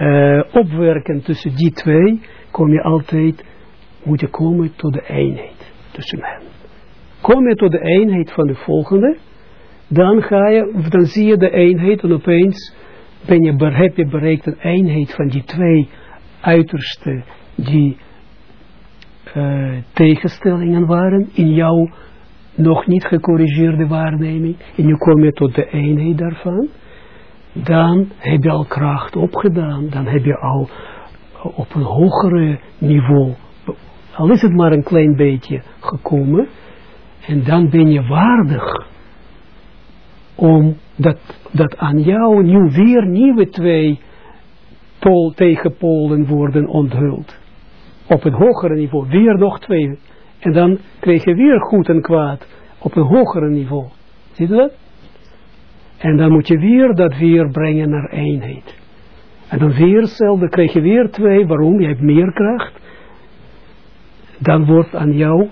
uh, opwerken tussen die twee, kom je altijd, moet je komen tot de eenheid tussen hen. Kom je tot de eenheid van de volgende, dan ga je, dan zie je de eenheid en opeens ben je, heb je bereikt een eenheid van die twee uiterste, die uh, tegenstellingen waren in jouw nog niet gecorrigeerde waarneming, en nu kom je tot de eenheid daarvan, dan heb je al kracht opgedaan, dan heb je al op een hogere niveau, al is het maar een klein beetje gekomen, en dan ben je waardig om dat, dat aan jou nu weer nieuwe twee pol, tegenpolen worden onthuld. Op een hogere niveau, weer nog twee. En dan krijg je weer goed en kwaad op een hogere niveau. Ziet u dat? En dan moet je weer dat weer brengen naar eenheid. En dan weer hetzelfde, krijg je weer twee. Waarom? Je hebt meer kracht. Dan wordt aan jou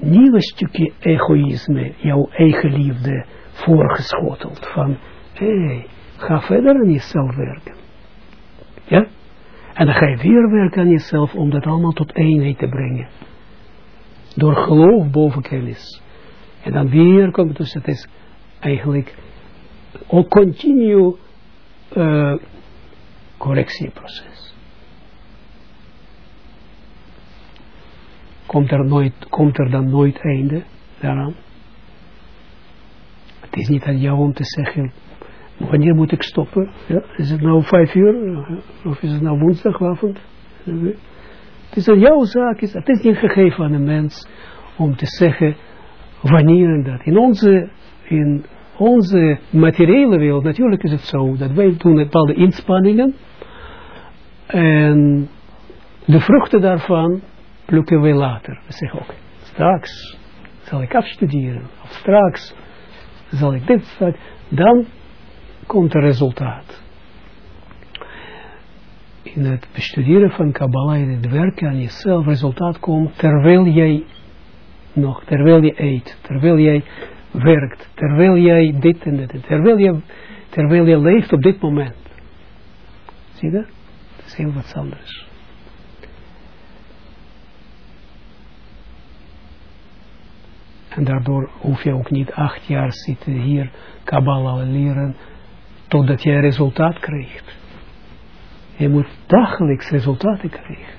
nieuwe stukje egoïsme, jouw eigen liefde, voorgeschoteld. Van, hé, hey, ga verder aan jezelf werken. Ja? En dan ga je weer werken aan jezelf om dat allemaal tot eenheid te brengen. Door geloof boven kennis. En dan weer komt dus het is eigenlijk een continu uh, correctieproces. Komt er, nooit, komt er dan nooit einde daaraan? Het is niet aan jou om te zeggen, wanneer moet ik stoppen? Ja, is het nou vijf uur? Of is het nou woensdagavond? Het is aan jouw zaak, het is niet gegeven aan een mens om te zeggen wanneer en dat. In onze, in onze materiële wereld, natuurlijk is het zo, dat wij doen bepaalde inspanningen en de vruchten daarvan plukken wij later. We zeggen ook, straks zal ik afstuderen, of straks zal ik dit, straks, dan komt het resultaat. In het bestuderen van Kabbalah, in het werken aan jezelf, resultaat komt terwijl jij nog, terwijl je eet, terwijl jij werkt, terwijl jij dit en dit, terwijl je, terwijl je leeft op dit moment. Zie je dat? Dat is heel wat anders. En daardoor hoef je ook niet acht jaar zitten hier Kabbalah leren totdat je resultaat krijgt. Je moet dagelijks resultaten krijgen.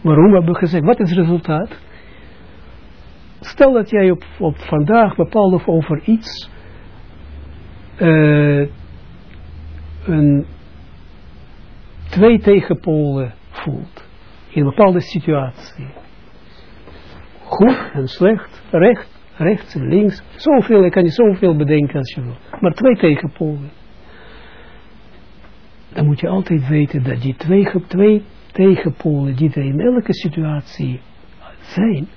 Waarom hebben we gezegd, wat is resultaat? Stel dat jij op, op vandaag bepaalt over iets uh, een twee tegenpolen voelt. In een bepaalde situatie. Goed en slecht, recht, rechts en links. Zoveel, ik kan je zoveel bedenken als je wil. Maar twee tegenpolen. Dan moet je altijd weten dat die twee, twee tegenpolen die er in elke situatie zijn,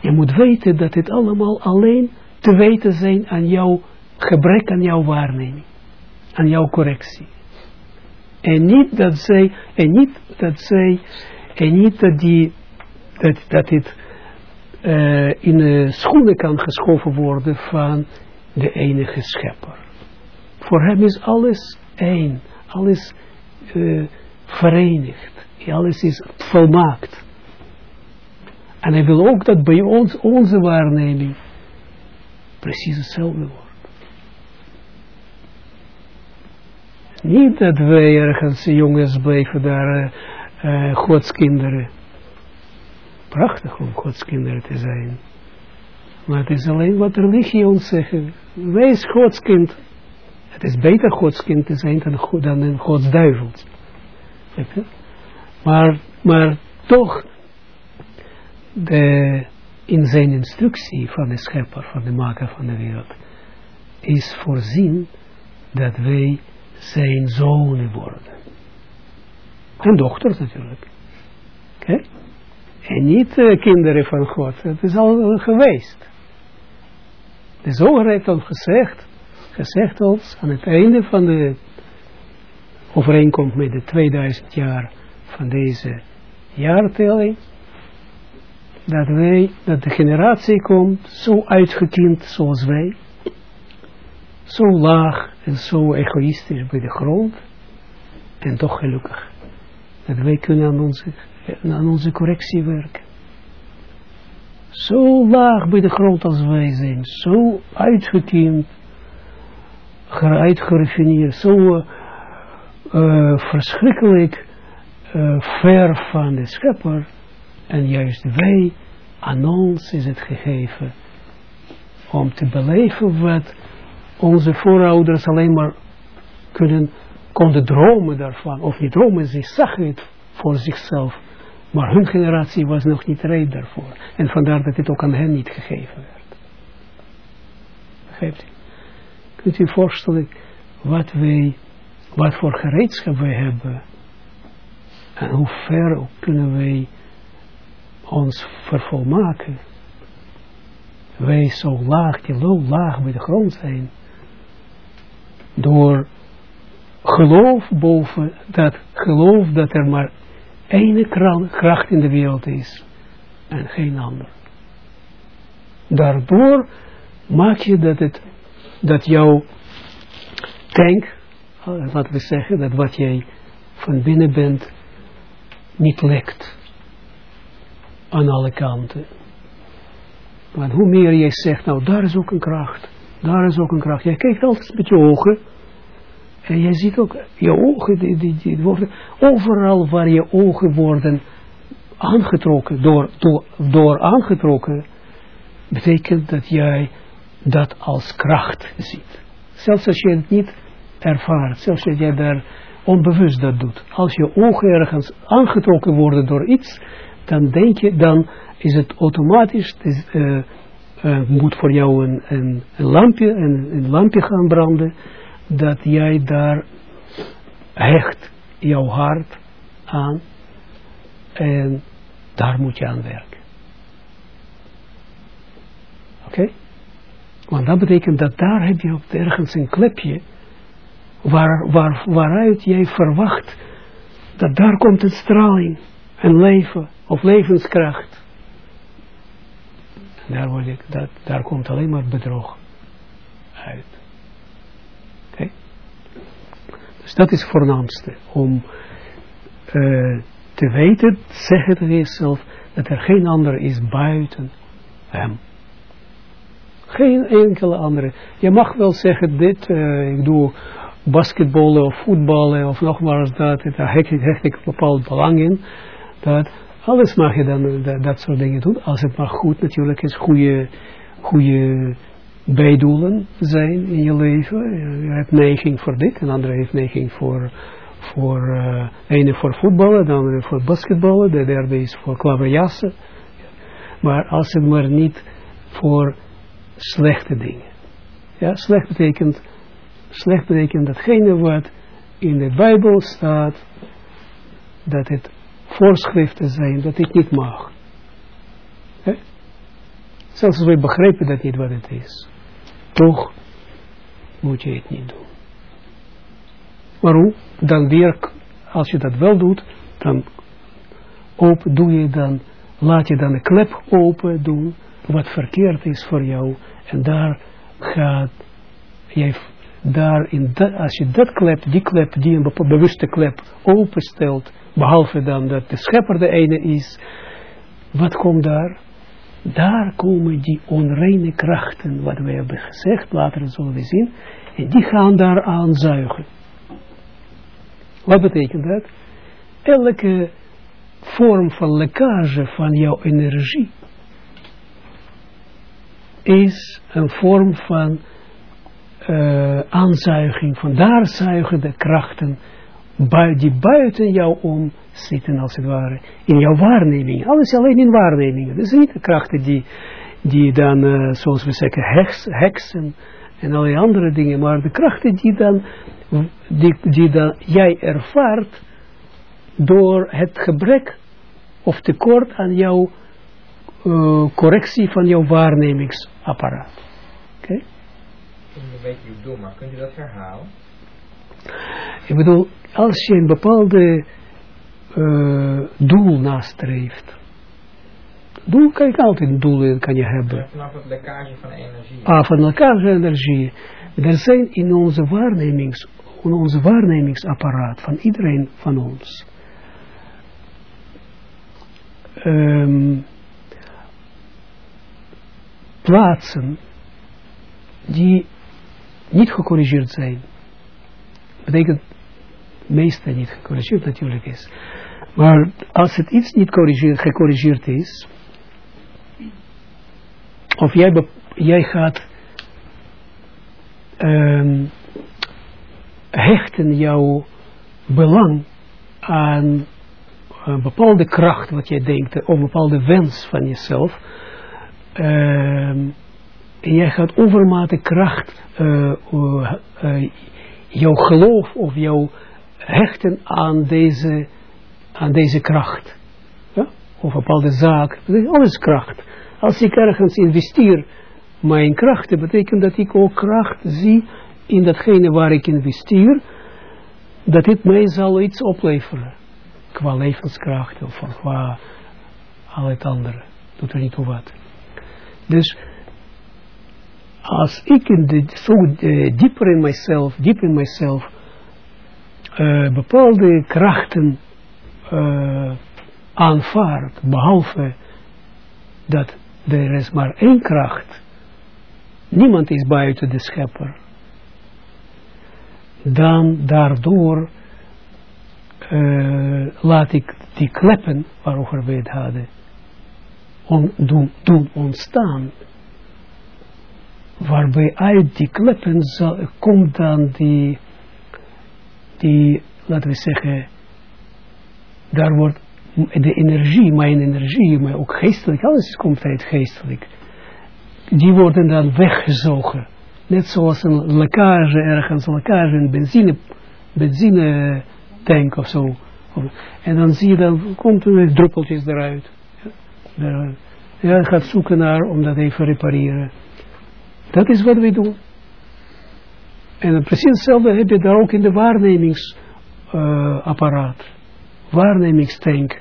je moet weten dat dit allemaal alleen te weten zijn aan jouw gebrek aan jouw waarneming. Aan jouw correctie. En niet dat zij, en niet dat zij, en niet dat die, dat, dat dit uh, in de schoenen kan geschoven worden van de enige schepper. Voor hem is alles één. Alles uh, verenigd. Alles is volmaakt. En hij wil ook dat bij ons, onze waarneming, precies hetzelfde wordt. Niet dat wij ergens jongens blijven daar uh, godskinderen. Prachtig om godskinderen te zijn. Maar het is alleen wat religie ons zegt. Wees godskind. Het is beter godskind te zijn dan, dan een godsduivel. Maar, maar toch, de, in zijn instructie van de schepper, van de maker van de wereld, is voorzien dat wij zijn zonen worden. En dochters natuurlijk. En niet uh, kinderen van God. Het is al geweest. De zoger heeft al gezegd, gezegd ons aan het einde van de overeenkomst met de 2000 jaar van deze jaartelling, dat wij, dat de generatie komt, zo uitgekiend zoals wij, zo laag en zo egoïstisch bij de grond, en toch gelukkig. Dat wij kunnen aan onze, aan onze correctie werken. Zo laag bij de grond als wij zijn, zo uitgekiend, uitgeraffineerd, zo uh, verschrikkelijk uh, ver van de schepper. En juist wij, aan ons is het gegeven om te beleven wat onze voorouders alleen maar kunnen, konden dromen daarvan. Of niet dromen, ze zagen het voor zichzelf. Maar hun generatie was nog niet rijp daarvoor. En vandaar dat het ook aan hen niet gegeven werd. Begrijpt u? Kunt u voorstellen wat wij, wat voor gereedschap wij hebben. En hoe ver kunnen wij ons vervolmaken. Wij zo laag, die low laag bij de grond zijn. Door geloof boven dat geloof dat er maar ene kracht in de wereld is en geen ander. Daardoor maak je dat het, dat jouw tank, laten we zeggen, dat wat jij van binnen bent, niet lekt aan alle kanten. Want hoe meer jij zegt, nou daar is ook een kracht, daar is ook een kracht. Jij kijkt altijd met je ogen en je ziet ook, je ogen, die, die, die worden, overal waar je ogen worden aangetrokken, door, door, door aangetrokken, betekent dat jij dat als kracht ziet. Zelfs als je het niet ervaart, zelfs als je daar onbewust dat doet. Als je ogen ergens aangetrokken worden door iets, dan denk je, dan is het automatisch, is, uh, uh, moet voor jou een, een, een lampje, een, een lampje gaan branden, dat jij daar hecht jouw hart aan en daar moet je aan werken. Oké? Want dat betekent dat daar heb je ook ergens een klepje waar, waar, waaruit jij verwacht dat daar komt een straling, een leven of levenskracht. En daar, word ik, dat, daar komt alleen maar bedrog uit. Dus dat is het voornaamste. Om uh, te weten, zeggen tegen jezelf, dat er geen ander is buiten hem. Geen enkele andere. Je mag wel zeggen, dit, uh, ik doe basketballen of voetballen of nogmaals dat, daar hecht, hecht ik bepaald belang in. Dat, alles mag je dan dat, dat soort dingen doen, als het maar goed natuurlijk is, goede, goede bijdoelen zijn in je leven. Je hebt neiging voor dit, een andere heeft neiging voor, voor uh, ene voor voetballen, de andere voor basketballen, de derde is voor klaverjassen. Maar als het maar niet voor slechte dingen. Ja, slecht betekent, slecht betekent datgene wat in de Bijbel staat, dat het voorschriften zijn, dat het niet mag. Zelfs als wij begrijpen dat niet wat het is toch moet je het niet doen. Waarom? Dan weer, als je dat wel doet, dan open, doe je dan, laat je dan de klep open doen, wat verkeerd is voor jou, en daar gaat, jij, daar in dat, als je dat klep, die klep, die een bewuste klep openstelt, behalve dan dat de schepper de ene is, wat komt daar? Daar komen die onreine krachten, wat we hebben gezegd, later zullen we zien, en die gaan daar aanzuigen. Wat betekent dat? Elke vorm van lekkage van jouw energie is een vorm van uh, aanzuiging, van daar zuigen de krachten die buiten jou om zitten, als het ware, in jouw waarneming. Alles alleen in waarnemingen. Dus niet de krachten die, die dan, uh, zoals we zeggen, heks, heksen en allerlei andere dingen, maar de krachten die dan, die, die dan jij ervaart door het gebrek of tekort aan jouw uh, correctie van jouw waarnemingsapparaat. Oké? Okay? Een beetje maar kunt u dat herhalen? Ik bedoel, als je een bepaalde uh, doel nastreeft. Doel kan je altijd een doel kan je hebben. Vanaf het lekkage van energie. Ah, van lekkage van energie. Er zijn in onze waarnemings, in onze waarnemingsapparaat van iedereen van ons. Um, plaatsen die niet gecorrigeerd zijn. Betekent meestal niet gecorrigeerd natuurlijk is. Maar als het iets niet gecorrigeerd is, of jij, jij gaat hechten jouw belang aan een bepaalde kracht wat jij denkt, of een bepaalde wens van jezelf, en jij gaat overmate kracht, uh, uh, uh, jouw geloof of jouw hechten aan deze, aan deze kracht. Ja? Of een bepaalde zaak. Alles kracht. Als ik ergens investeer mijn krachten, betekent dat ik ook kracht zie in datgene waar ik investeer, dat dit mij zal iets opleveren. Qua levenskracht of qua al het andere. Doet er niet toe wat. Dus als ik in de, zo uh, dieper in mijzelf, diep in mijzelf, uh, bepaalde krachten uh, aanvaard, behalve dat er is maar één kracht, niemand is buiten de schepper, dan daardoor laat ik die kleppen waarover we het hadden, on, doen, doen ontstaan waarbij uit die kleppen komt dan die, die, laten we zeggen, daar wordt de energie, mijn energie, maar ook geestelijk, alles komt uit geestelijk, die worden dan weggezogen. Net zoals een lekkage ergens, een lekkage in benzine, benzine tank of zo. En dan zie je, dan komt er druppeltjes eruit. Ja, ja, gaat zoeken naar om dat even repareren. Dat is wat we doen. En precies hetzelfde heb je daar ook in de waarnemingsapparaat. Waarnemingstank.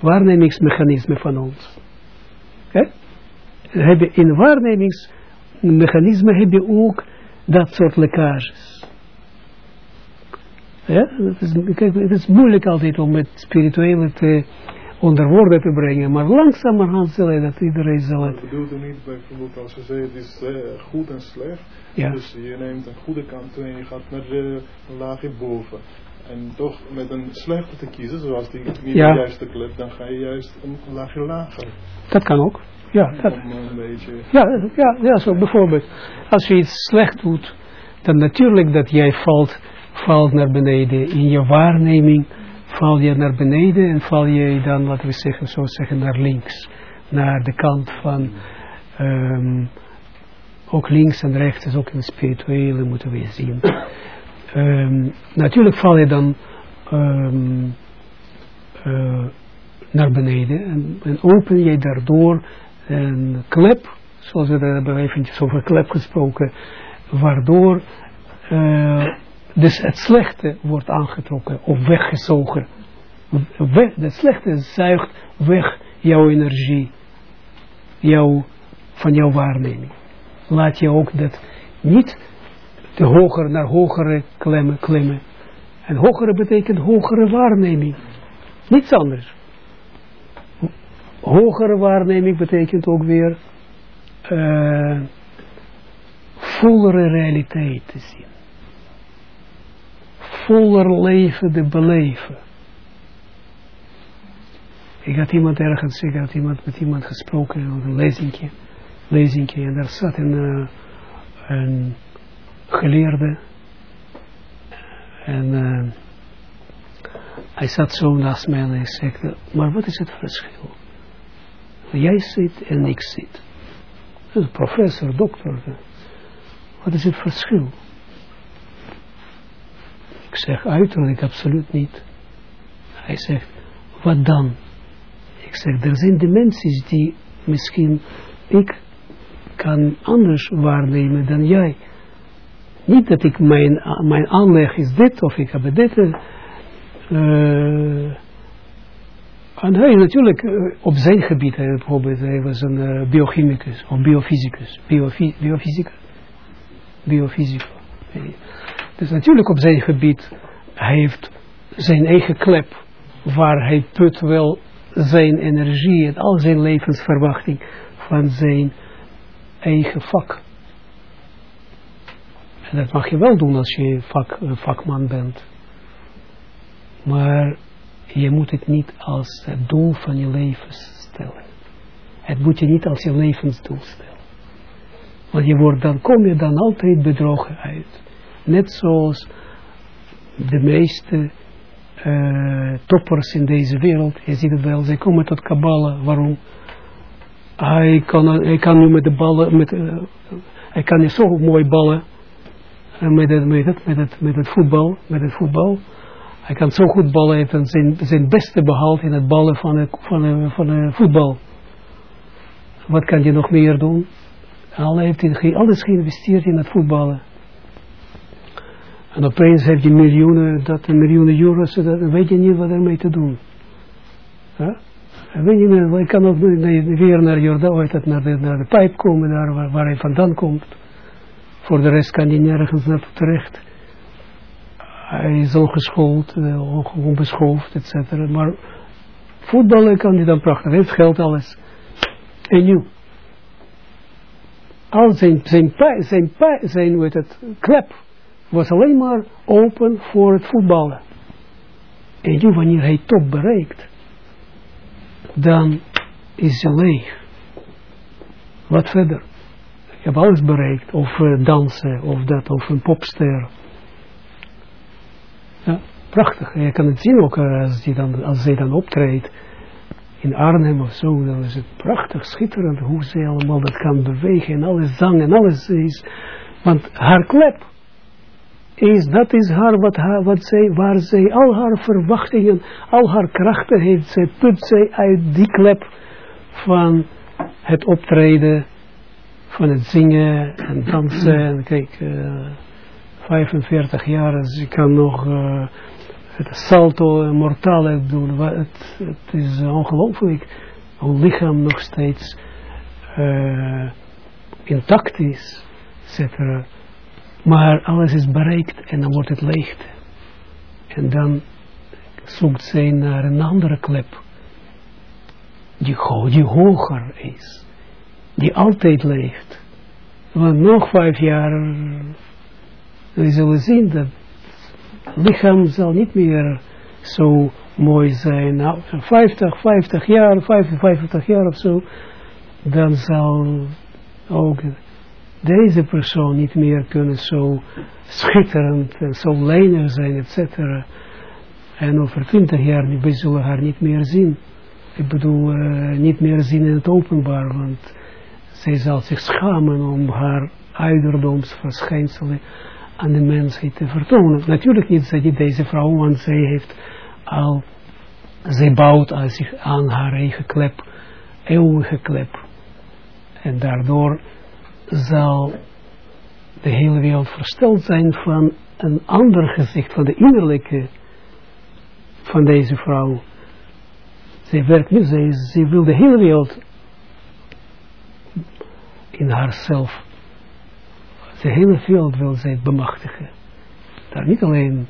Waarnemingsmechanisme van ons. In waarnemingsmechanisme heb je ook dat soort lekkages. Ja, het is, is moeilijk altijd om het spirituele te onder woorden te brengen, maar langzamerhand zal hij dat iedereen zal het. Ik er niet bijvoorbeeld als je zegt het is uh, goed en slecht, ja. dus je neemt een goede kant toe en je gaat naar de laagje boven. En toch met een slechte te kiezen, zoals die niet ja. de juiste club, dan ga je juist een laagje lager. Dat kan ook. Ja, dat, een beetje... ja, ja, ja, zo bijvoorbeeld. Als je iets slecht doet, dan natuurlijk dat jij valt, valt naar beneden in je waarneming val je naar beneden en val je dan, laten we zeggen, zo zeggen, naar links. Naar de kant van, um, ook links en rechts is ook een spirituele, moeten we zien. Um, natuurlijk val je dan um, uh, naar beneden en, en, open je daardoor een klep, zoals we daar hebben eventjes over klep gesproken, waardoor uh, dus het slechte wordt aangetrokken of weggezogen. Weg, het slechte zuigt weg jouw energie, jouw, van jouw waarneming. Laat je ook dat niet de hoger naar hogere klemmen, klimmen. En hogere betekent hogere waarneming. Niets anders. Hogere waarneming betekent ook weer uh, vollere realiteit te zien. Voller leven te beleven. Ik had iemand ergens, ik had iemand met iemand gesproken, een lezingje, lezingje en daar zat een, uh, een geleerde en uh, hij zat zo naast mij en hij zegt, maar wat is het verschil? Jij zit en ik zit. Een professor, dokter. Wat is het verschil? Ik zeg uiterlijk absoluut niet. Hij zegt, wat dan? Ik zeg, er zijn dimensies die misschien ik kan anders waarnemen dan jij. Niet dat ik mijn, mijn aanleg is dit of ik heb dit. Uh, en hij natuurlijk uh, op zijn gebied, hij, bijvoorbeeld, hij was een uh, biochemicus of biofysicus. Biofi biofysicus? Biofysica. Dus natuurlijk op zijn gebied, hij heeft zijn eigen klep, waar hij put wel zijn energie en al zijn levensverwachting van zijn eigen vak. En dat mag je wel doen als je vak, vakman bent. Maar je moet het niet als het doel van je leven stellen. Het moet je niet als je levensdoel stellen. Want je wordt dan, kom je dan altijd bedrogen uit. Net zoals de meeste uh, toppers in deze wereld. Je ziet het wel, ze komen tot Kabbalah. Waarom? Hij kan, hij kan nu met de ballen, met, uh, hij kan zo mooi ballen. Uh, met, het, met, het, met, het, met het voetbal, met het voetbal. Hij kan zo goed ballen, heeft zijn, zijn beste behaald in het ballen van het, van, van voetbal. Wat kan je nog meer doen? Hij heeft alles geïnvesteerd in het voetballen. En opeens heb je miljoenen, dat miljoenen euro's, dat weet je niet wat ermee te doen. En weet je niet, ik kan ook weer naar Jordaan, naar de, naar de pijp komen, daar waar, hij vandaan komt. Voor de rest kan hij nergens naartoe terecht. Hij is ongeschoold, uh, onbeschoofd, et cetera. Maar voetballen kan hij dan prachtig, hij heeft geld, alles. En nu? Al zijn, zijn, zijn, zijn, zijn, weet het, klep was alleen maar open voor het voetballen. En nu wanneer hij top bereikt, dan is hij leeg. Wat verder? Ik heb alles bereikt, of uh, dansen, of dat, of een popster. Ja, prachtig. Je kan het zien ook uh, als, die dan, als zij dan optreedt in Arnhem of zo, dan is het prachtig, schitterend hoe ze allemaal dat kan bewegen en alles zang en alles is. Want haar klep is, dat is haar, wat, zij, waar zij al haar verwachtingen, al haar krachten heeft, zij put zij uit die klep van het optreden, van het zingen en dansen. En kijk, uh, 45 jaar, dus ik kan nog uh, het salto mortale doen. Het, is ongelooflijk hoe lichaam nog steeds intact is, etc. Maar alles is bereikt en dan wordt het leegte. En dan zoekt zij naar een andere klep. Die, die hoger is. Die altijd leeft. Want nog vijf jaar, we zullen zien dat het lichaam zal niet meer zo mooi zijn. Nou, 50, 50 jaar, 55 jaar of zo, dan zal ook deze persoon niet meer kunnen zo schitterend en zo lenig zijn, et cetera. En over twintig jaar, we haar niet meer zien. Ik bedoel, uh, niet meer zien in het openbaar, want zij zal zich schamen om haar ouderdomsverschijnselen aan de mensheid te vertonen. Natuurlijk niet zij deze vrouw, want zij heeft al, zij bouwt aan zich aan haar eigen klep, eeuwige klep. En daardoor zal de hele wereld versteld zijn van een ander gezicht, van de innerlijke van deze vrouw. Zij werkt nu, zij, zij wil de hele wereld in haarzelf de hele wereld wil zij bemachtigen. Daar niet alleen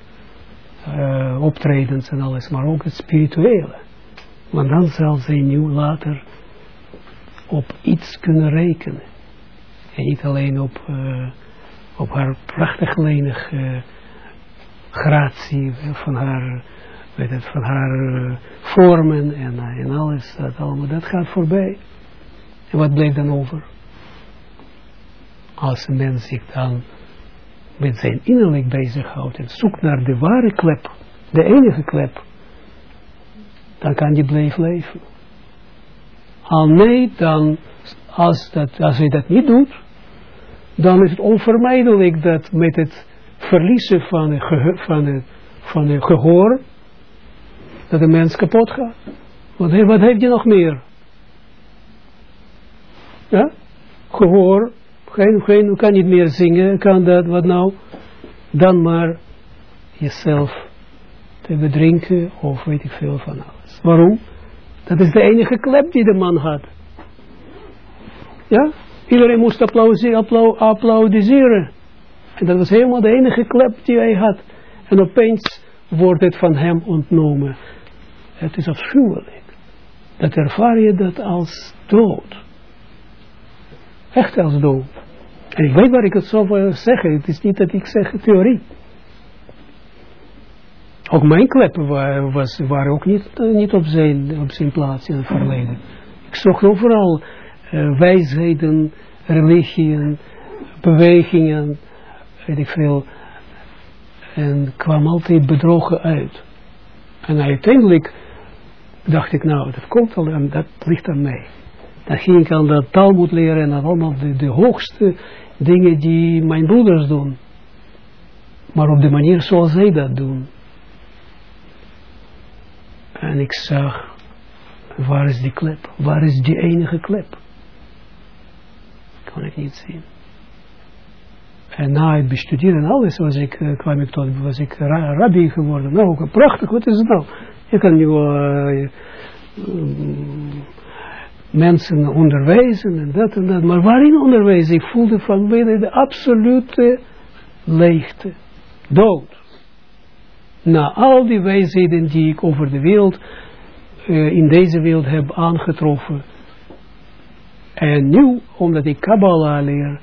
uh, optredens en alles, maar ook het spirituele. Want dan zal zij nu later op iets kunnen rekenen. En niet alleen op, uh, op haar prachtig lenig uh, gratie van haar, van haar vormen en, en alles. Dat, allemaal, dat gaat voorbij. En wat blijft dan over? Als een mens zich dan met zijn innerlijk bezighoudt en zoekt naar de ware klep, de enige klep, dan kan je blijven leven. Al nee, dan, als, dat, als hij dat niet doet, dan is het onvermijdelijk dat met het verliezen van het, van het, van het gehoor, dat de mens kapot gaat. Want wat heeft je nog meer? Ja? Gehoor, geen, geen, kan niet meer zingen, kan dat, wat nou? Dan maar jezelf te bedrinken of weet ik veel van alles. Waarom? Dat is de enige klep die de man had. Ja? Iedereen moest applaudisseren. En dat was helemaal de enige klep die hij had. En opeens wordt het van hem ontnomen. Het is afschuwelijk. Dat ervaar je dat als dood. Echt als dood. En ik weet waar ik het zo wil zeggen. Het is niet dat ik zeg theorie. Ook mijn kleppen waren, was, waren ook niet, uh, niet op, zijn, op zijn plaats in het verleden. Ik zocht overal uh, wijsheden, religieën, bewegingen, weet ik veel. En kwam altijd bedrogen uit. En uiteindelijk dacht ik, nou, dat komt al, en dat ligt aan mij. Dan ging ik aan dat Talmud leren en allemaal de, de hoogste dingen die mijn broeders doen. Maar op de manier zoals zij dat doen. En ik zag, waar is die klep? Waar is die enige klep? Kon ik niet zien. En na het bestuderen alles was ik, uh, kwam ik tot, was ik ra rabbi geworden. Nou, prachtig, wat is het nou? Je kan nu uh, mensen onderwijzen en dat en dat. Maar waarin onderwijzen? Ik voelde van binnen de absolute leegte. Dood. Na al die wijsheden die ik over de wereld, uh, in deze wereld heb aangetroffen. En nu, omdat ik Kabbalah leer,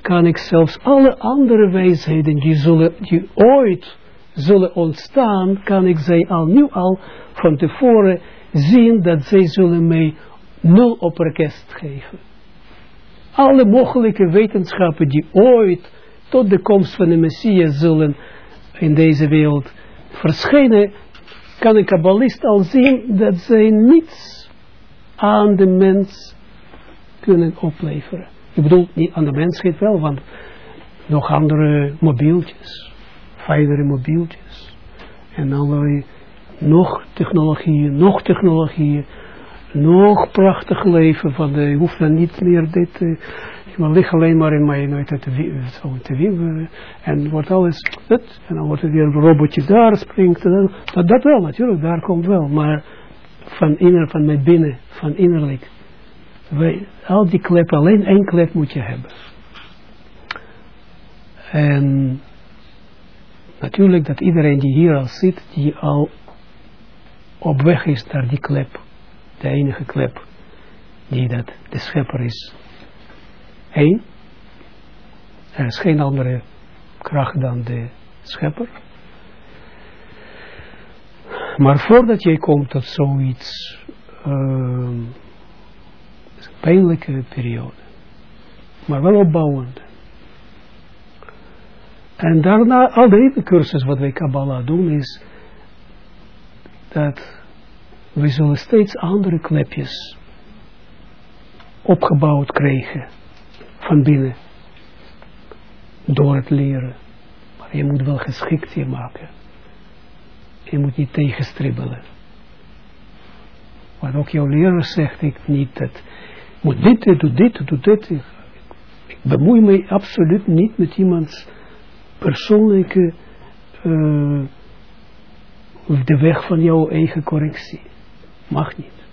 kan ik zelfs alle andere wijsheden die, zullen, die ooit zullen ontstaan, kan ik zij al nu al van tevoren zien dat zij zullen mij nul op orkest geven. Alle mogelijke wetenschappen die ooit tot de komst van de Messias zullen in deze wereld verschijnen, kan een kabbalist al zien dat zij niets aan de mens kunnen opleveren. Ik bedoel, niet aan de mensheid wel, want nog andere mobieltjes, fijnere mobieltjes. En allerlei nog technologieën, nog technologieën, nog prachtig leven van de, je hoeft dan niet meer dit, uh, je ligt alleen maar in mijn, nooit te, zo te wieberen, en wordt alles, het, en dan wordt er weer een robotje daar springt, dat, dat wel natuurlijk, daar komt wel, maar van inner, van mijn binnen, van innerlijk, wij, al die kleppen, alleen één klep moet je hebben. En natuurlijk dat iedereen die hier al zit, die al op weg is naar die klep, de enige klep, die dat de schepper is. Eén, er is geen andere kracht dan de schepper. Maar voordat jij komt tot zoiets, een pijnlijke periode, maar wel opbouwend. En daarna, al de cursus wat wij Kabbalah doen, is dat we zullen steeds andere klepjes opgebouwd krijgen van binnen door het leren. Maar je moet wel geschikt je maken. Je moet niet tegenstribbelen. Wat ook jouw leraar zegt, ik niet dat moet dit, doe dit, doe dit. Ik bemoei me absoluut niet met iemands persoonlijke uh, de weg van jouw eigen correctie. Mag niet.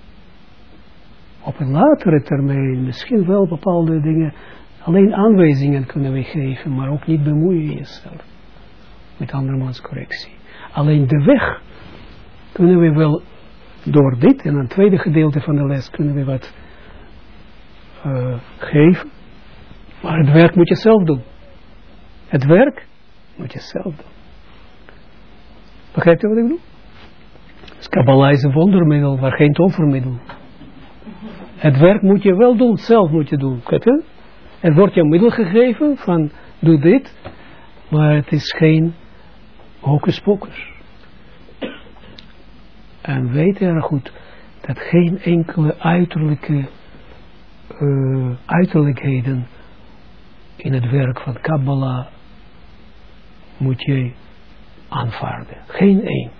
Op een latere termijn misschien wel bepaalde dingen Alleen aanwijzingen kunnen we geven, maar ook niet bemoeien jezelf met andermans correctie. Alleen de weg kunnen we wel door dit en een tweede gedeelte van de les kunnen we wat uh, geven. Maar het werk moet je zelf doen. Het werk moet je zelf doen. Begrijpt u wat ik bedoel? Dus Kabbalah is een wondermiddel, maar geen tovermiddel. Het werk moet je wel doen, zelf moet je doen. Het wordt je middel gegeven van doe dit, maar het is geen hocus pocus. En weet erg goed dat geen enkele uiterlijke uh, uiterlijkheden in het werk van Kabbalah moet je aanvaarden. Geen één.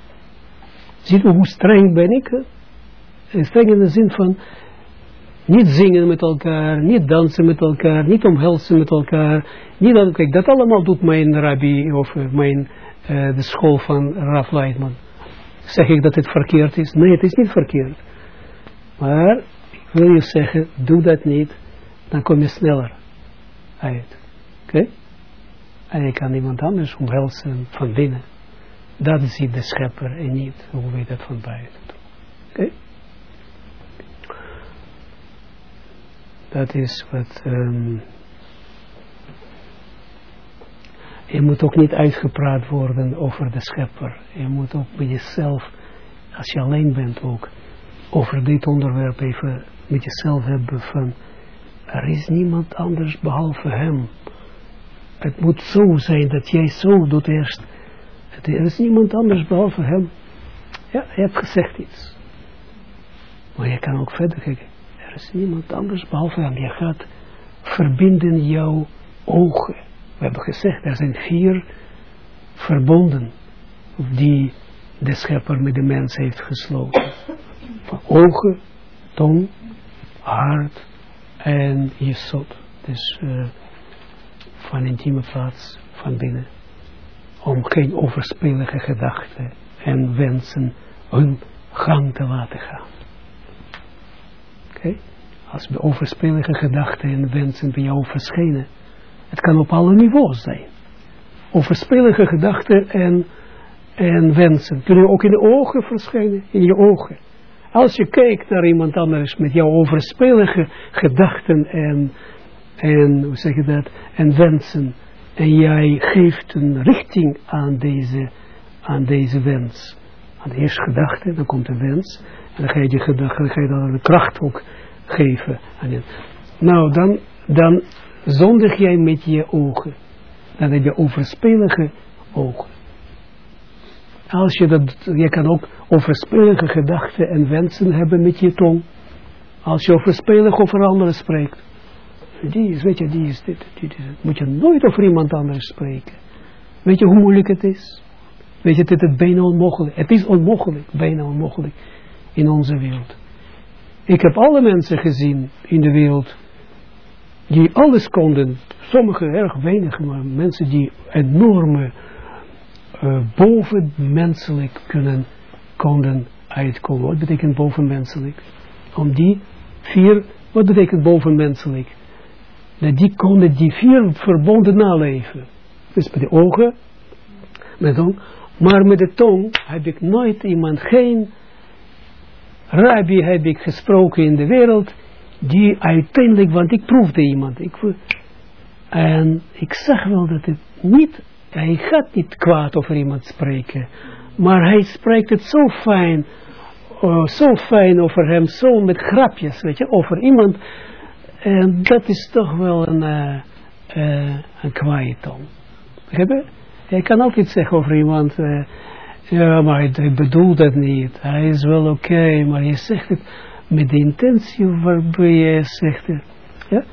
Ziet u hoe streng ben ik? Streng in de zin van niet zingen met elkaar, niet dansen met elkaar, niet omhelzen met elkaar. Niet dat, kijk, dat allemaal doet mijn rabbi of mijn, uh, de school van Raf Leitman. Zeg ik dat het verkeerd is? Nee, het is niet verkeerd. Maar wil je zeggen, doe dat niet, dan kom je sneller uit. Oké? En je kan iemand anders omhelzen van binnen. Dat ziet de schepper en niet hoe we dat van buiten. Oké? Dat is wat... Um, je moet ook niet uitgepraat worden over de schepper. Je moet ook bij jezelf, als je alleen bent ook, over dit onderwerp even met jezelf hebben van, er is niemand anders behalve hem. Het moet zo zijn dat jij zo doet eerst. Er is niemand anders behalve hem. Ja, je hebt gezegd iets. Maar je kan ook verder kijken. Er is niemand anders behalve hem. Je gaat verbinden jouw ogen. We hebben gezegd, er zijn vier verbonden die de schepper met de mens heeft gesloten. Van ogen, tong, hart en jesot. Dus uh, van intieme plaats van binnen. Om geen overspelige gedachten en wensen hun gang te laten gaan. Oké? Als de overspelige gedachten en wensen bij jou verschijnen. Het kan op alle niveaus zijn. Overspelige gedachten en, en wensen kunnen ook in de ogen verschijnen. In je ogen. Als je kijkt naar iemand anders met jouw overspelige gedachten en en hoe zeg dat, en wensen. En jij geeft een richting aan deze, aan deze wens. Aan de eerste gedachte, dan komt de wens. En dan ga je die gedachte, dan ga je dan een kracht ook geven. Aan je. Nou, dan, dan zondig jij met je ogen. Dan heb je overspelige ogen. Als je dat, je kan ook overspelige gedachten en wensen hebben met je tong. Als je overspelig over anderen spreekt die is, weet je, die is dit, dit is Moet je nooit over iemand anders spreken. Weet je hoe moeilijk het is? Weet je, het is bijna onmogelijk. Het is onmogelijk, bijna onmogelijk in onze wereld. Ik heb alle mensen gezien in de wereld die alles konden. Sommigen erg weinig, maar mensen die enorme bovenmenselijk kunnen, konden uitkomen. Wat betekent bovenmenselijk? Om die vier, wat betekent bovenmenselijk? dat die konden die vier verbonden naleven. Dus met de ogen, met de tong. Maar met de tong heb ik nooit iemand, geen rabbi heb ik gesproken in de wereld, die uiteindelijk, want ik proefde iemand. Ik, en ik zag wel dat het niet, hij gaat niet kwaad over iemand spreken, maar hij spreekt het zo fijn, uh, zo fijn over hem, zo met grapjes, weet je, over iemand en dat is toch wel een, uh, uh, een. Hij kan altijd zeggen over iemand, ja, maar hij, bedoelt dat niet. Hij is wel oké, maar je zegt het met de intentie waarbij je zegt. Ja?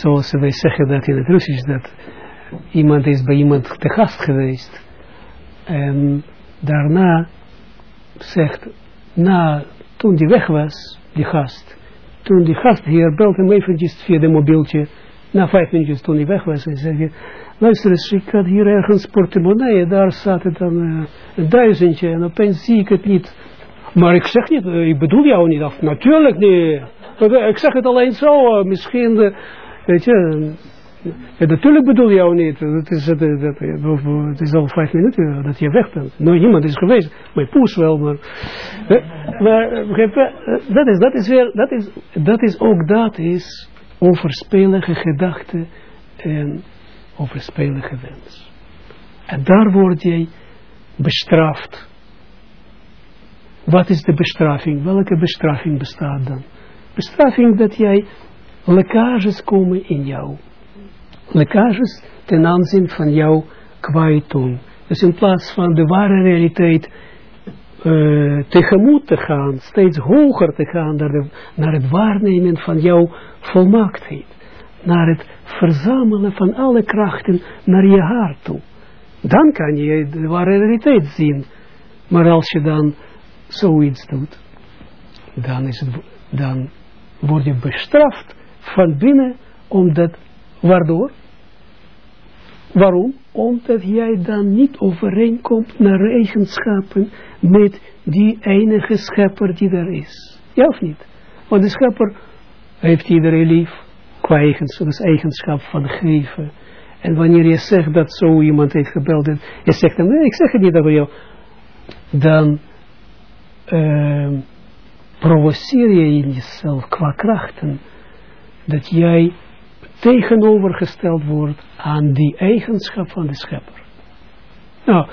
Zoals wij zeggen dat in het Russisch, dat iemand is bij iemand te gast geweest. En daarna zegt, na, toen die weg was, die gast, toen die gastheer belt hem eventjes via de mobieltje, na vijf minuutjes toen hij weg was, en zei luister eens, ik had hier ergens portemonnee, daar het dan uh, een duizendje, en opeens zie ik het niet. Maar ik zeg niet, uh, ik bedoel jou niet af, natuurlijk niet. Ik zeg het alleen zo, uh, misschien, uh, weet je, ja, natuurlijk bedoel je jou niet. Het is, het, is al vijf minuten dat je weg bent. Nooit niemand is geweest. Mijn poes wel, maar... Maar dat is, dat is weer, dat is, dat is ook dat is overspelige gedachten en overspelige wens. En daar word je bestraft. Wat is de bestraffing? Welke bestraffing bestaat dan? Bestraffing dat jij lekkages komen in jou. Lekkages ten aanzien van jouw kwijtdoen. Dus in plaats van de ware realiteit uh, tegemoet te gaan, steeds hoger te gaan naar, de, naar het waarnemen van jouw volmaaktheid. Naar het verzamelen van alle krachten naar je hart toe. Dan kan je de ware realiteit zien. Maar als je dan zoiets doet, dan, is het, dan word je bestraft van binnen, omdat, waardoor? Waarom? Omdat jij dan niet overeenkomt naar eigenschappen met die enige schepper die er is. Ja of niet? Want de schepper heeft iedereen lief, qua eigenschap, dus eigenschap van geven. En wanneer je zegt dat zo iemand heeft gebeld, en je zegt hem, nee, ik zeg het niet over jou, dan uh, provoceer je in jezelf qua krachten, dat jij tegenovergesteld wordt aan die eigenschap van de schepper. Nou,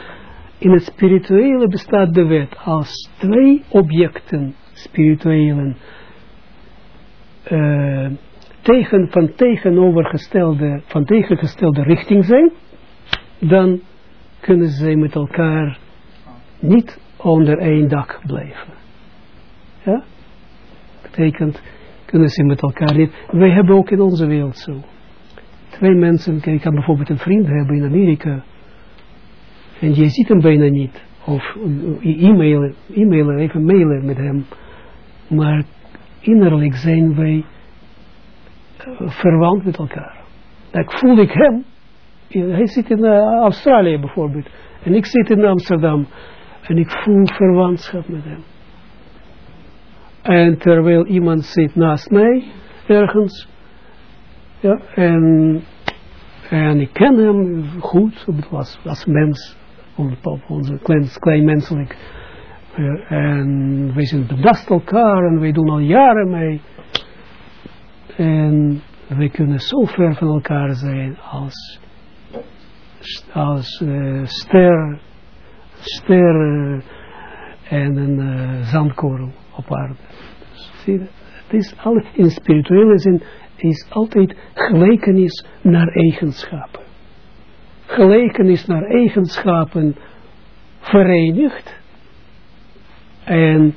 in het spirituele bestaat de wet als twee objecten, spirituelen, uh, tegen, van tegenovergestelde, van tegengestelde richting zijn, dan kunnen zij met elkaar niet onder één dak blijven. Ja? Betekent, kunnen ze met elkaar niet. Wij hebben ook in onze wereld zo. Twee mensen, ik kan bijvoorbeeld een vriend hebben in Amerika, en je ziet hem bijna niet. Of e-mailen, e-mailen, even mailen met hem. Maar innerlijk zijn wij uh, verwant met elkaar. Dat voel ik hem. Hij zit in uh, Australië bijvoorbeeld. En ik zit in Amsterdam. En ik voel verwantschap met hem. En terwijl iemand zit naast mij, ergens, ja, en, en ik ken hem goed, als, als mens, onze klein, klein menselijk, uh, en wij zijn bedast elkaar, en wij doen al jaren mee, en wij kunnen zo ver van elkaar zijn, als, als uh, ster, ster en een uh, zandkorrel op aarde. Zie je, het in spirituele zin is altijd gelijkenis naar eigenschappen. Gelijkenis naar eigenschappen verenigd en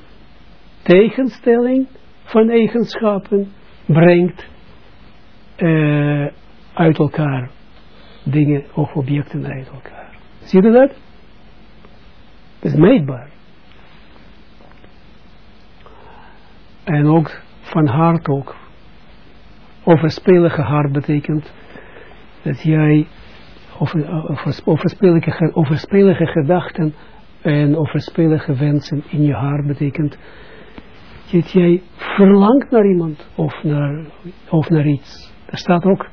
tegenstelling van eigenschappen brengt uh, uit elkaar dingen of objecten uit elkaar. Zie je dat? Dat is meetbaar. En ook van hart ook. Overspelige hart betekent dat jij over, overspelige, overspelige gedachten en overspelige wensen in je hart betekent dat jij verlangt naar iemand of naar, of naar iets. Er staat ook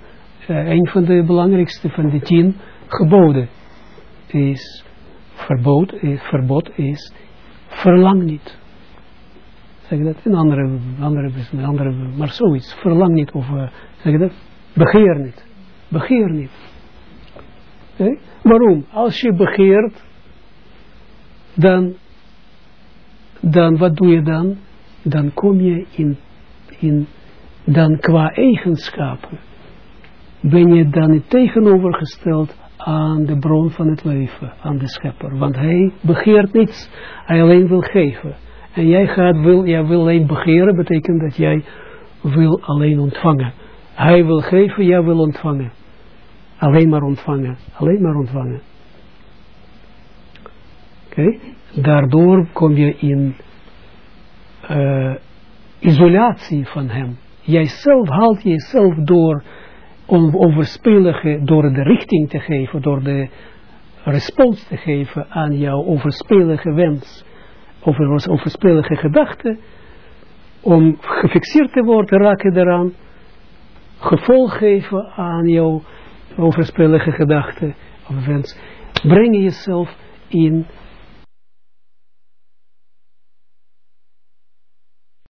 uh, een van de belangrijkste van de tien geboden is verbod is, verbod is verlang niet zeg dat, in andere, andere, andere, maar zoiets, verlang niet of, uh, zeg dat, begeer niet, begeer niet. Waarom? Als je begeert, dan, dan, wat doe je dan? Dan kom je in, in dan qua eigenschappen, ben je dan tegenovergesteld aan de bron van het leven, aan de schepper. Want hij begeert niets, hij alleen wil geven. En jij gaat, wil, jij wil alleen begeren, betekent dat jij wil alleen ontvangen. Hij wil geven, jij wil ontvangen. Alleen maar ontvangen, alleen maar ontvangen. Oké, daardoor kom je in uh, isolatie van hem. Jijzelf haalt jezelf door om overspelige, door de richting te geven, door de respons te geven aan jouw overspelige wens over overspelige gedachten, om gefixeerd te worden, raken eraan, gevolg geven aan jouw overspellige gedachten. Of wens, breng jezelf in